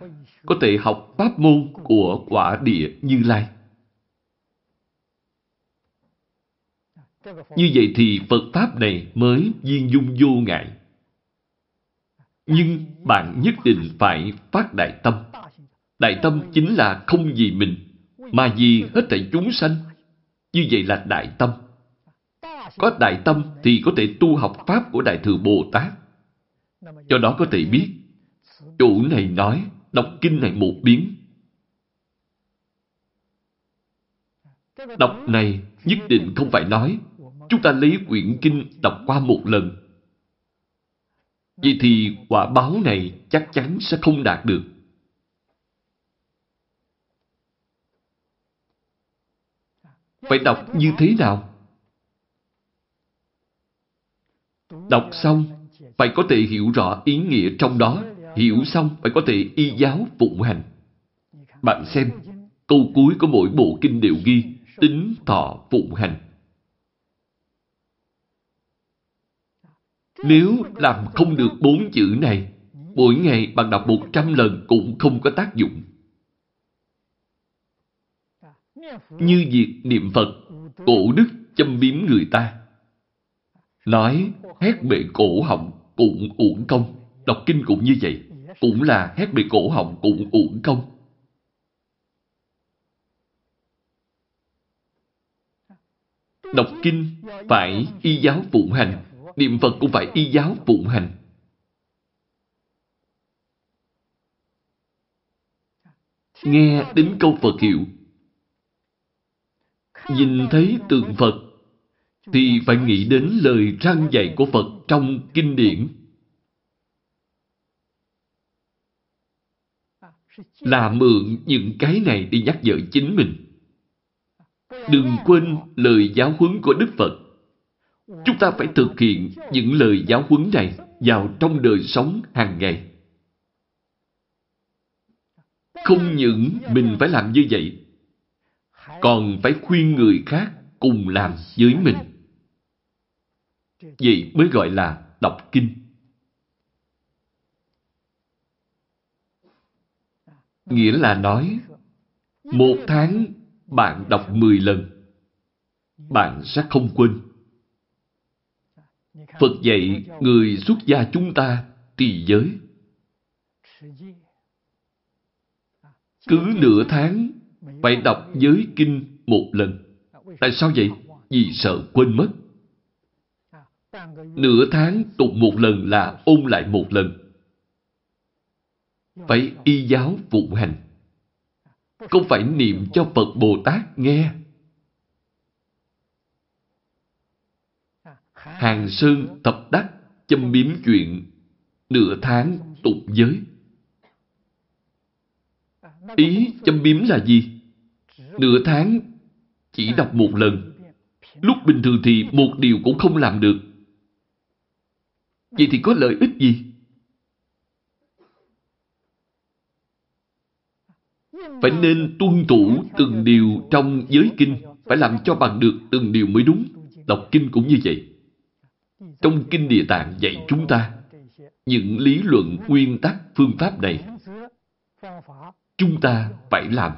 có thể học Pháp môn của quả địa Như Lai. Như vậy thì Phật Pháp này mới viên dung vô ngại. Nhưng bạn nhất định phải phát đại tâm. Đại tâm chính là không vì mình, mà vì hết thảy chúng sanh. Như vậy là đại tâm. Có đại tâm thì có thể tu học Pháp của Đại Thừa Bồ Tát. Do đó có thể biết, chủ này nói, đọc kinh này một biến. Đọc này nhất định không phải nói, chúng ta lấy quyển kinh đọc qua một lần. Vậy thì quả báo này chắc chắn sẽ không đạt được. Phải đọc như thế nào? Đọc xong, phải có thể hiểu rõ ý nghĩa trong đó. Hiểu xong, phải có thể y giáo phụng hành. Bạn xem, câu cuối của mỗi bộ kinh đều ghi tính thọ phụng hành. Nếu làm không được bốn chữ này, mỗi ngày bạn đọc một trăm lần cũng không có tác dụng. Như việc niệm Phật, cổ đức châm biếm người ta. Nói hét bệ cổ họng cũng uổng công. Đọc kinh cũng như vậy. Cũng là hét bệ cổ họng cũng uổng công. Đọc kinh phải y giáo phụng hành. Niệm Phật cũng phải y giáo phụng hành. Nghe đến câu Phật hiệu, Nhìn thấy tượng Phật, thì phải nghĩ đến lời răng dạy của Phật trong kinh điển. Là mượn những cái này đi nhắc nhở chính mình. Đừng quên lời giáo huấn của Đức Phật. Chúng ta phải thực hiện những lời giáo huấn này vào trong đời sống hàng ngày. Không những mình phải làm như vậy, còn phải khuyên người khác cùng làm với mình. Vậy mới gọi là đọc kinh. Nghĩa là nói, một tháng bạn đọc 10 lần, bạn sẽ không quên. Phật dạy người xuất gia chúng ta trì giới. Cứ nửa tháng phải đọc giới kinh một lần. Tại sao vậy? Vì sợ quên mất. Nửa tháng tụng một lần là ôn lại một lần. Phải y giáo phụng hành. Không phải niệm cho Phật Bồ Tát nghe. Hàng Sơn tập đắc châm biếm chuyện nửa tháng tụng giới. Ý châm biếm là gì? Nửa tháng chỉ đọc một lần. Lúc bình thường thì một điều cũng không làm được. Vậy thì có lợi ích gì? Phải nên tuân thủ từng điều trong giới kinh, phải làm cho bằng được từng điều mới đúng. Đọc kinh cũng như vậy. Trong kinh địa tạng dạy chúng ta những lý luận, nguyên tắc, phương pháp này chúng ta phải làm.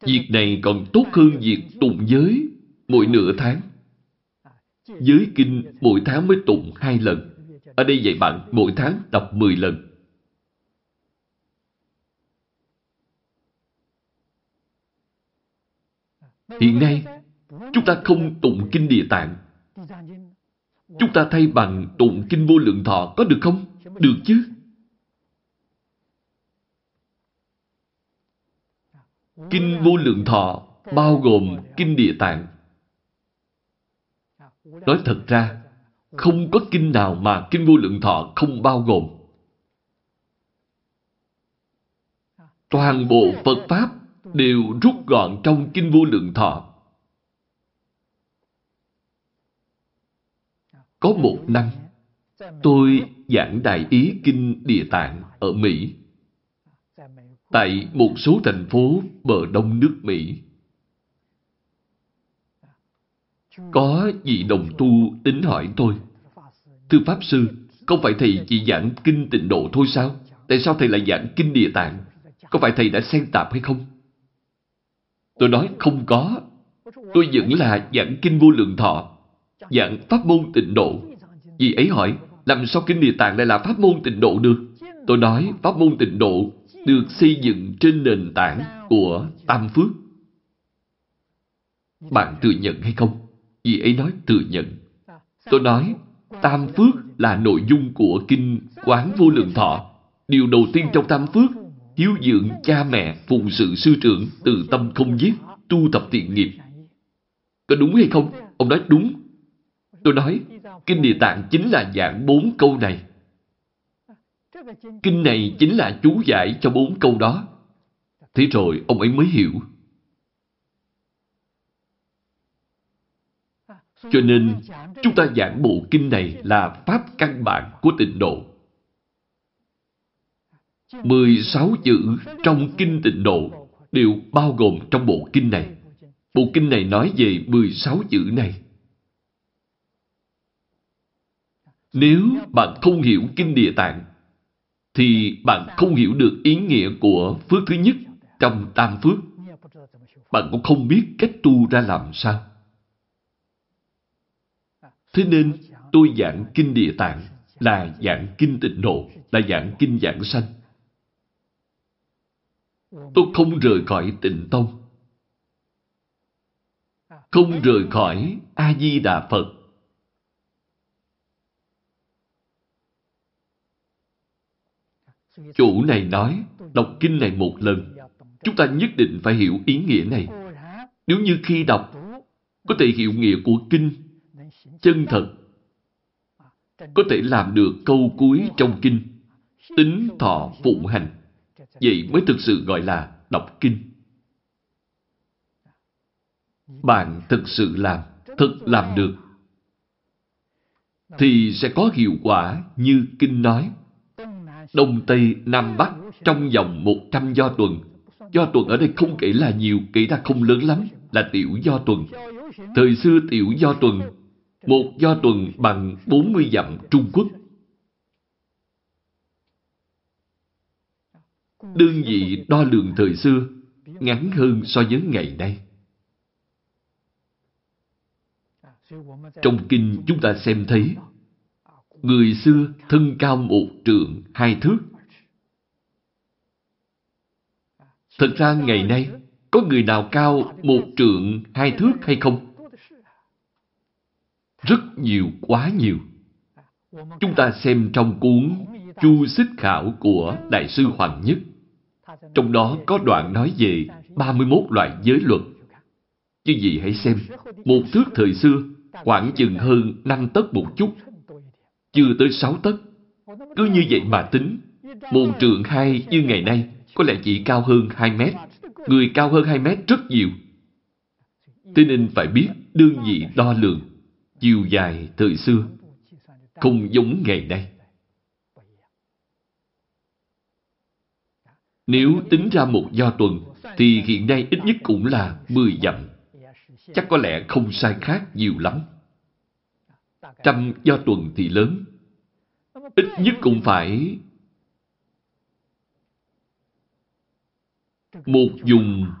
Việc này còn tốt hơn việc tụng giới mỗi nửa tháng. Giới kinh mỗi tháng mới tụng hai lần. Ở đây dạy bạn mỗi tháng đọc 10 lần. Hiện nay, chúng ta không tụng kinh địa tạng. Chúng ta thay bằng tụng kinh vô lượng thọ có được không? Được chứ. Kinh vô lượng thọ bao gồm kinh địa tạng. Nói thật ra, không có kinh nào mà kinh vô lượng thọ không bao gồm. Toàn bộ Phật Pháp đều rút gọn trong kinh vô lượng thọ. Có một năm, tôi giảng đại ý kinh địa tạng ở Mỹ tại một số thành phố bờ đông nước Mỹ. Có vị đồng tu đến hỏi tôi, Thưa Pháp Sư, không phải Thầy chỉ giảng kinh tịnh độ thôi sao? Tại sao Thầy lại giảng kinh địa tạng? Có phải Thầy đã xen tạp hay không? Tôi nói không có. Tôi vẫn là giảng kinh vô lượng thọ, giảng pháp môn tịnh độ. Vì ấy hỏi, làm sao kinh địa tạng lại là pháp môn tịnh độ được? Tôi nói pháp môn tịnh độ được xây dựng trên nền tảng của tam phước. Bạn thừa nhận hay không? Vì ấy nói thừa nhận. Tôi nói tam phước là nội dung của kinh Quán Vô Lượng Thọ. Điều đầu tiên trong tam phước, hiếu dưỡng cha mẹ, phụng sự sư trưởng, từ tâm không giết, tu tập thiện nghiệp. Có đúng hay không? Ông nói đúng. Tôi nói, Kinh Địa Tạng chính là giảng bốn câu này. Kinh này chính là chú giải cho bốn câu đó. Thế rồi ông ấy mới hiểu. Cho nên, chúng ta giảng bộ kinh này là pháp căn bản của tịnh độ. 16 chữ trong kinh tịnh độ đều bao gồm trong bộ kinh này. Bộ kinh này nói về 16 chữ này. Nếu bạn không hiểu kinh địa tạng, thì bạn không hiểu được ý nghĩa của phước thứ nhất trong tam phước. Bạn cũng không biết cách tu ra làm sao. Thế nên, tôi giảng kinh địa tạng là giảng kinh tịnh độ, là giảng kinh giảng sanh. Tôi không rời khỏi tịnh tông. Không rời khỏi A-di-đà Phật. Chủ này nói, đọc kinh này một lần, chúng ta nhất định phải hiểu ý nghĩa này. Nếu như khi đọc, có thể hiểu nghĩa của kinh, chân thật, có thể làm được câu cuối trong kinh, tính thọ phụng hành. Vậy mới thực sự gọi là đọc kinh. Bạn thực sự làm, thực làm được, thì sẽ có hiệu quả như kinh nói. Đông Tây Nam Bắc trong vòng 100 do tuần. Do tuần ở đây không kể là nhiều, kể ra không lớn lắm, là tiểu do tuần. Thời xưa tiểu do tuần, một do tuần bằng 40 dặm Trung Quốc. Đơn vị đo lường thời xưa ngắn hơn so với ngày nay. Trong kinh chúng ta xem thấy Người xưa thân cao một trượng hai thước. Thật ra ngày nay, có người nào cao một trượng hai thước hay không? Rất nhiều, quá nhiều. Chúng ta xem trong cuốn Chu Xích Khảo của Đại sư Hoàng Nhất. Trong đó có đoạn nói về 31 loại giới luật. Chứ gì hãy xem, một thước thời xưa khoảng chừng hơn năm tấc một chút chưa tới sáu tấc. Cứ như vậy mà tính, một trường hai như ngày nay có lẽ chỉ cao hơn hai mét. Người cao hơn hai mét rất nhiều. Thế nên phải biết đương vị đo lường, chiều dài thời xưa, không giống ngày nay. Nếu tính ra một do tuần, thì hiện nay ít nhất cũng là 10 dặm. Chắc có lẽ không sai khác nhiều lắm. Trăm do tuần thì lớn. Ít nhất cũng phải một dùng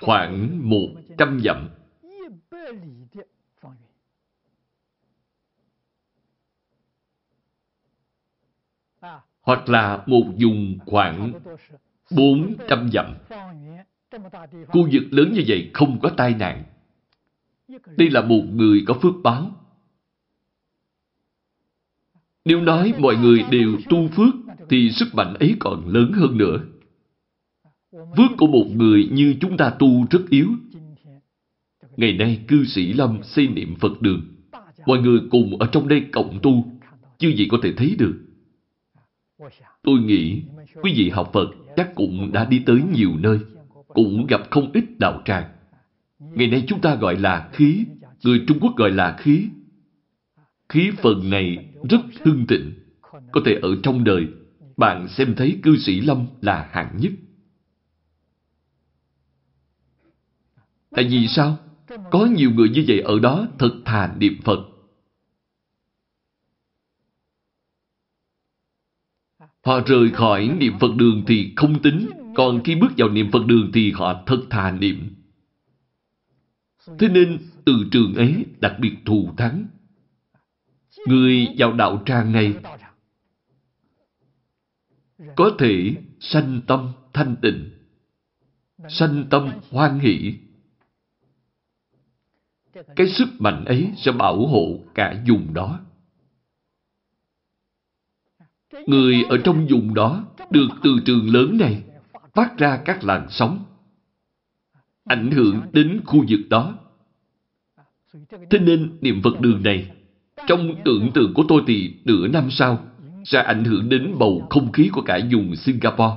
khoảng một trăm dặm. Hoặc là một dùng khoảng bốn trăm dặm. Khu vực lớn như vậy không có tai nạn. Đây là một người có phước báo. Nếu nói mọi người đều tu phước, thì sức mạnh ấy còn lớn hơn nữa. Phước của một người như chúng ta tu rất yếu. Ngày nay cư sĩ Lâm xây niệm Phật đường. Mọi người cùng ở trong đây cộng tu, chưa gì có thể thấy được. Tôi nghĩ quý vị học Phật chắc cũng đã đi tới nhiều nơi cũng gặp không ít đạo tràng. Ngày nay chúng ta gọi là khí, người Trung Quốc gọi là khí. Khí phần này rất hưng tịnh. Có thể ở trong đời, bạn xem thấy cư sĩ Lâm là hạng nhất. Tại vì sao? Có nhiều người như vậy ở đó thật thà niệm Phật. Họ rời khỏi niệm Phật đường thì không tính, còn khi bước vào niệm Phật đường thì họ thật thà niệm. Thế nên từ trường ấy đặc biệt thù thắng. Người vào đạo tràng này có thể sanh tâm thanh tịnh, sanh tâm hoan hỷ. Cái sức mạnh ấy sẽ bảo hộ cả vùng đó. Người ở trong vùng đó được từ trường lớn này phát ra các làn sóng, ảnh hưởng đến khu vực đó. Thế nên niệm Phật đường này, trong tưởng tượng của tôi thì nửa năm sau sẽ ảnh hưởng đến bầu không khí của cả vùng Singapore,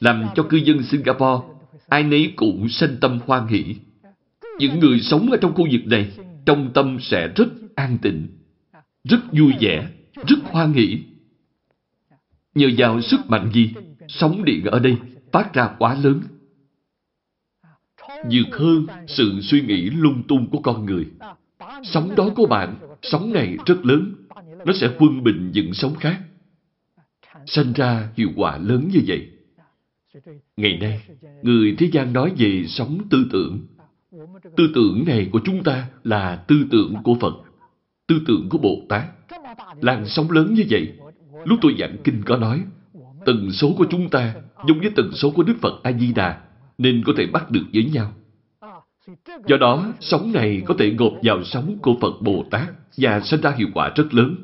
làm cho cư dân Singapore ai nấy cũng sanh tâm hoan hỷ. Những người sống ở trong khu vực này, trong tâm sẽ rất an tịnh, rất vui vẻ, rất hoan hỷ. Nhờ vào sức mạnh gì, sóng điện ở đây phát ra quá lớn. Vượt hơn sự suy nghĩ lung tung của con người. Sóng đó của bạn, sóng này rất lớn. Nó sẽ quân bình những sóng khác. Sanh ra hiệu quả lớn như vậy. Ngày nay, người thế gian nói về sóng tư tưởng. Tư tưởng này của chúng ta là tư tưởng của Phật, tư tưởng của Bồ Tát. Làn sóng lớn như vậy, lúc tôi giảng kinh có nói, tần số của chúng ta giống với tần số của Đức Phật A-di-đà, nên có thể bắt được với nhau. Do đó, sóng này có thể gộp vào sóng của Phật Bồ Tát và sinh ra hiệu quả rất lớn.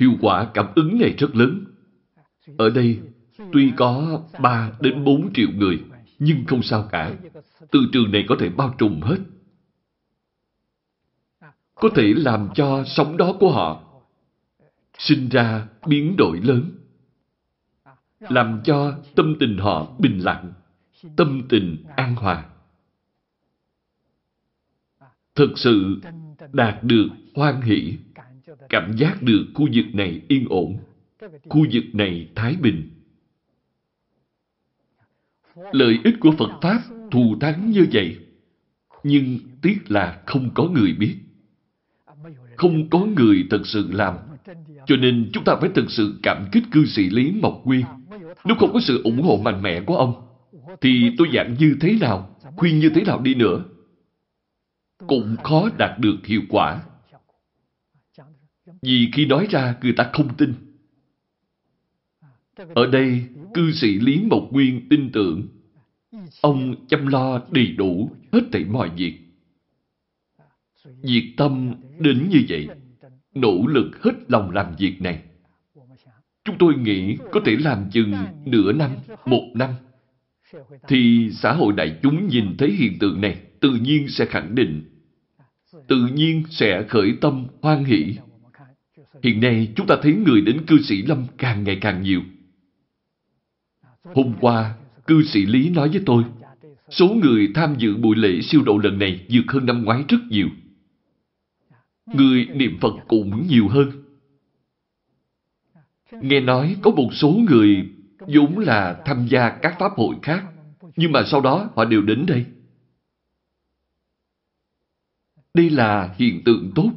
Hiệu quả cảm ứng này rất lớn. Ở đây, tuy có 3 đến 4 triệu người, nhưng không sao cả. Từ trường này có thể bao trùm hết. Có thể làm cho sóng đó của họ sinh ra biến đổi lớn. Làm cho tâm tình họ bình lặng, tâm tình an hòa. Thực sự đạt được hoan hỷ, cảm giác được khu vực này yên ổn, khu vực này thái bình. Lợi ích của Phật Pháp thù thắng như vậy, nhưng tiếc là không có người biết. Không có người thật sự làm. Cho nên chúng ta phải thực sự cảm kích cư sĩ Lý Mộc nguyên. Nếu không có sự ủng hộ mạnh mẽ của ông, thì tôi giảng như thế nào, khuyên như thế nào đi nữa, cũng khó đạt được hiệu quả. Vì khi nói ra người ta không tin. Ở đây, cư sĩ Lý Mộc Nguyên tin tưởng ông chăm lo đầy đủ hết thảy mọi việc. Việc tâm đến như vậy, nỗ lực hết lòng làm việc này. Chúng tôi nghĩ có thể làm chừng nửa năm, một năm, thì xã hội đại chúng nhìn thấy hiện tượng này tự nhiên sẽ khẳng định, tự nhiên sẽ khởi tâm hoan hỷ. Hiện nay chúng ta thấy người đến cư sĩ Lâm càng ngày càng nhiều. Hôm qua, cư sĩ Lý nói với tôi, số người tham dự buổi lễ siêu độ lần này vượt hơn năm ngoái rất nhiều. Người niệm Phật cũng nhiều hơn. Nghe nói có một số người vốn là tham gia các pháp hội khác, nhưng mà sau đó họ đều đến đây. Đây là hiện tượng tốt.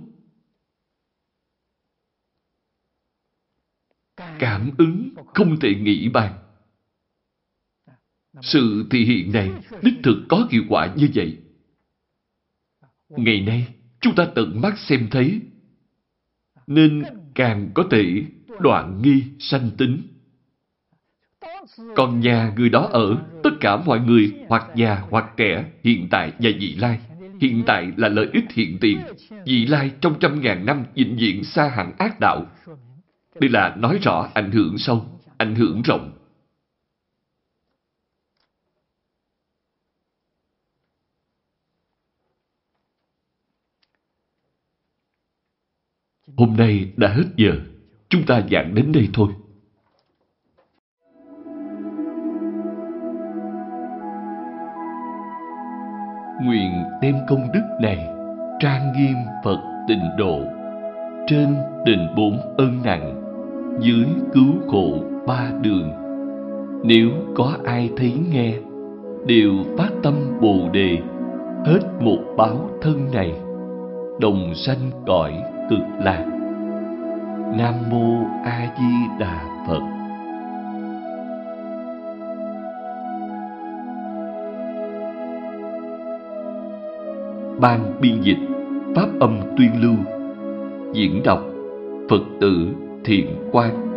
Cảm ứng không thể nghĩ bàn. Sự thị hiện này đích thực có hiệu quả như vậy. Ngày nay, chúng ta tận mắt xem thấy, nên càng có thể đoạn nghi sanh tính. Còn nhà người đó ở, tất cả mọi người hoặc già hoặc trẻ, hiện tại và dị lai. Hiện tại là lợi ích hiện tiền. dị lai trong trăm ngàn năm vĩnh diện xa hẳn ác đạo. Đây là nói rõ ảnh hưởng sâu, ảnh hưởng rộng. Hôm nay đã hết giờ. Chúng ta giảng đến đây thôi. Nguyện đem công đức này trang nghiêm Phật tịnh độ trên đền bốn ân nặng, dưới cứu khổ ba đường nếu có ai thấy nghe, đều phát tâm bồ đề, hết một báo thân này đồng sanh cõi cực lạc. Nam mô a di đà phật. Ban biên dịch pháp âm tuyên lưu. Diễn đọc phật tử thiện quang.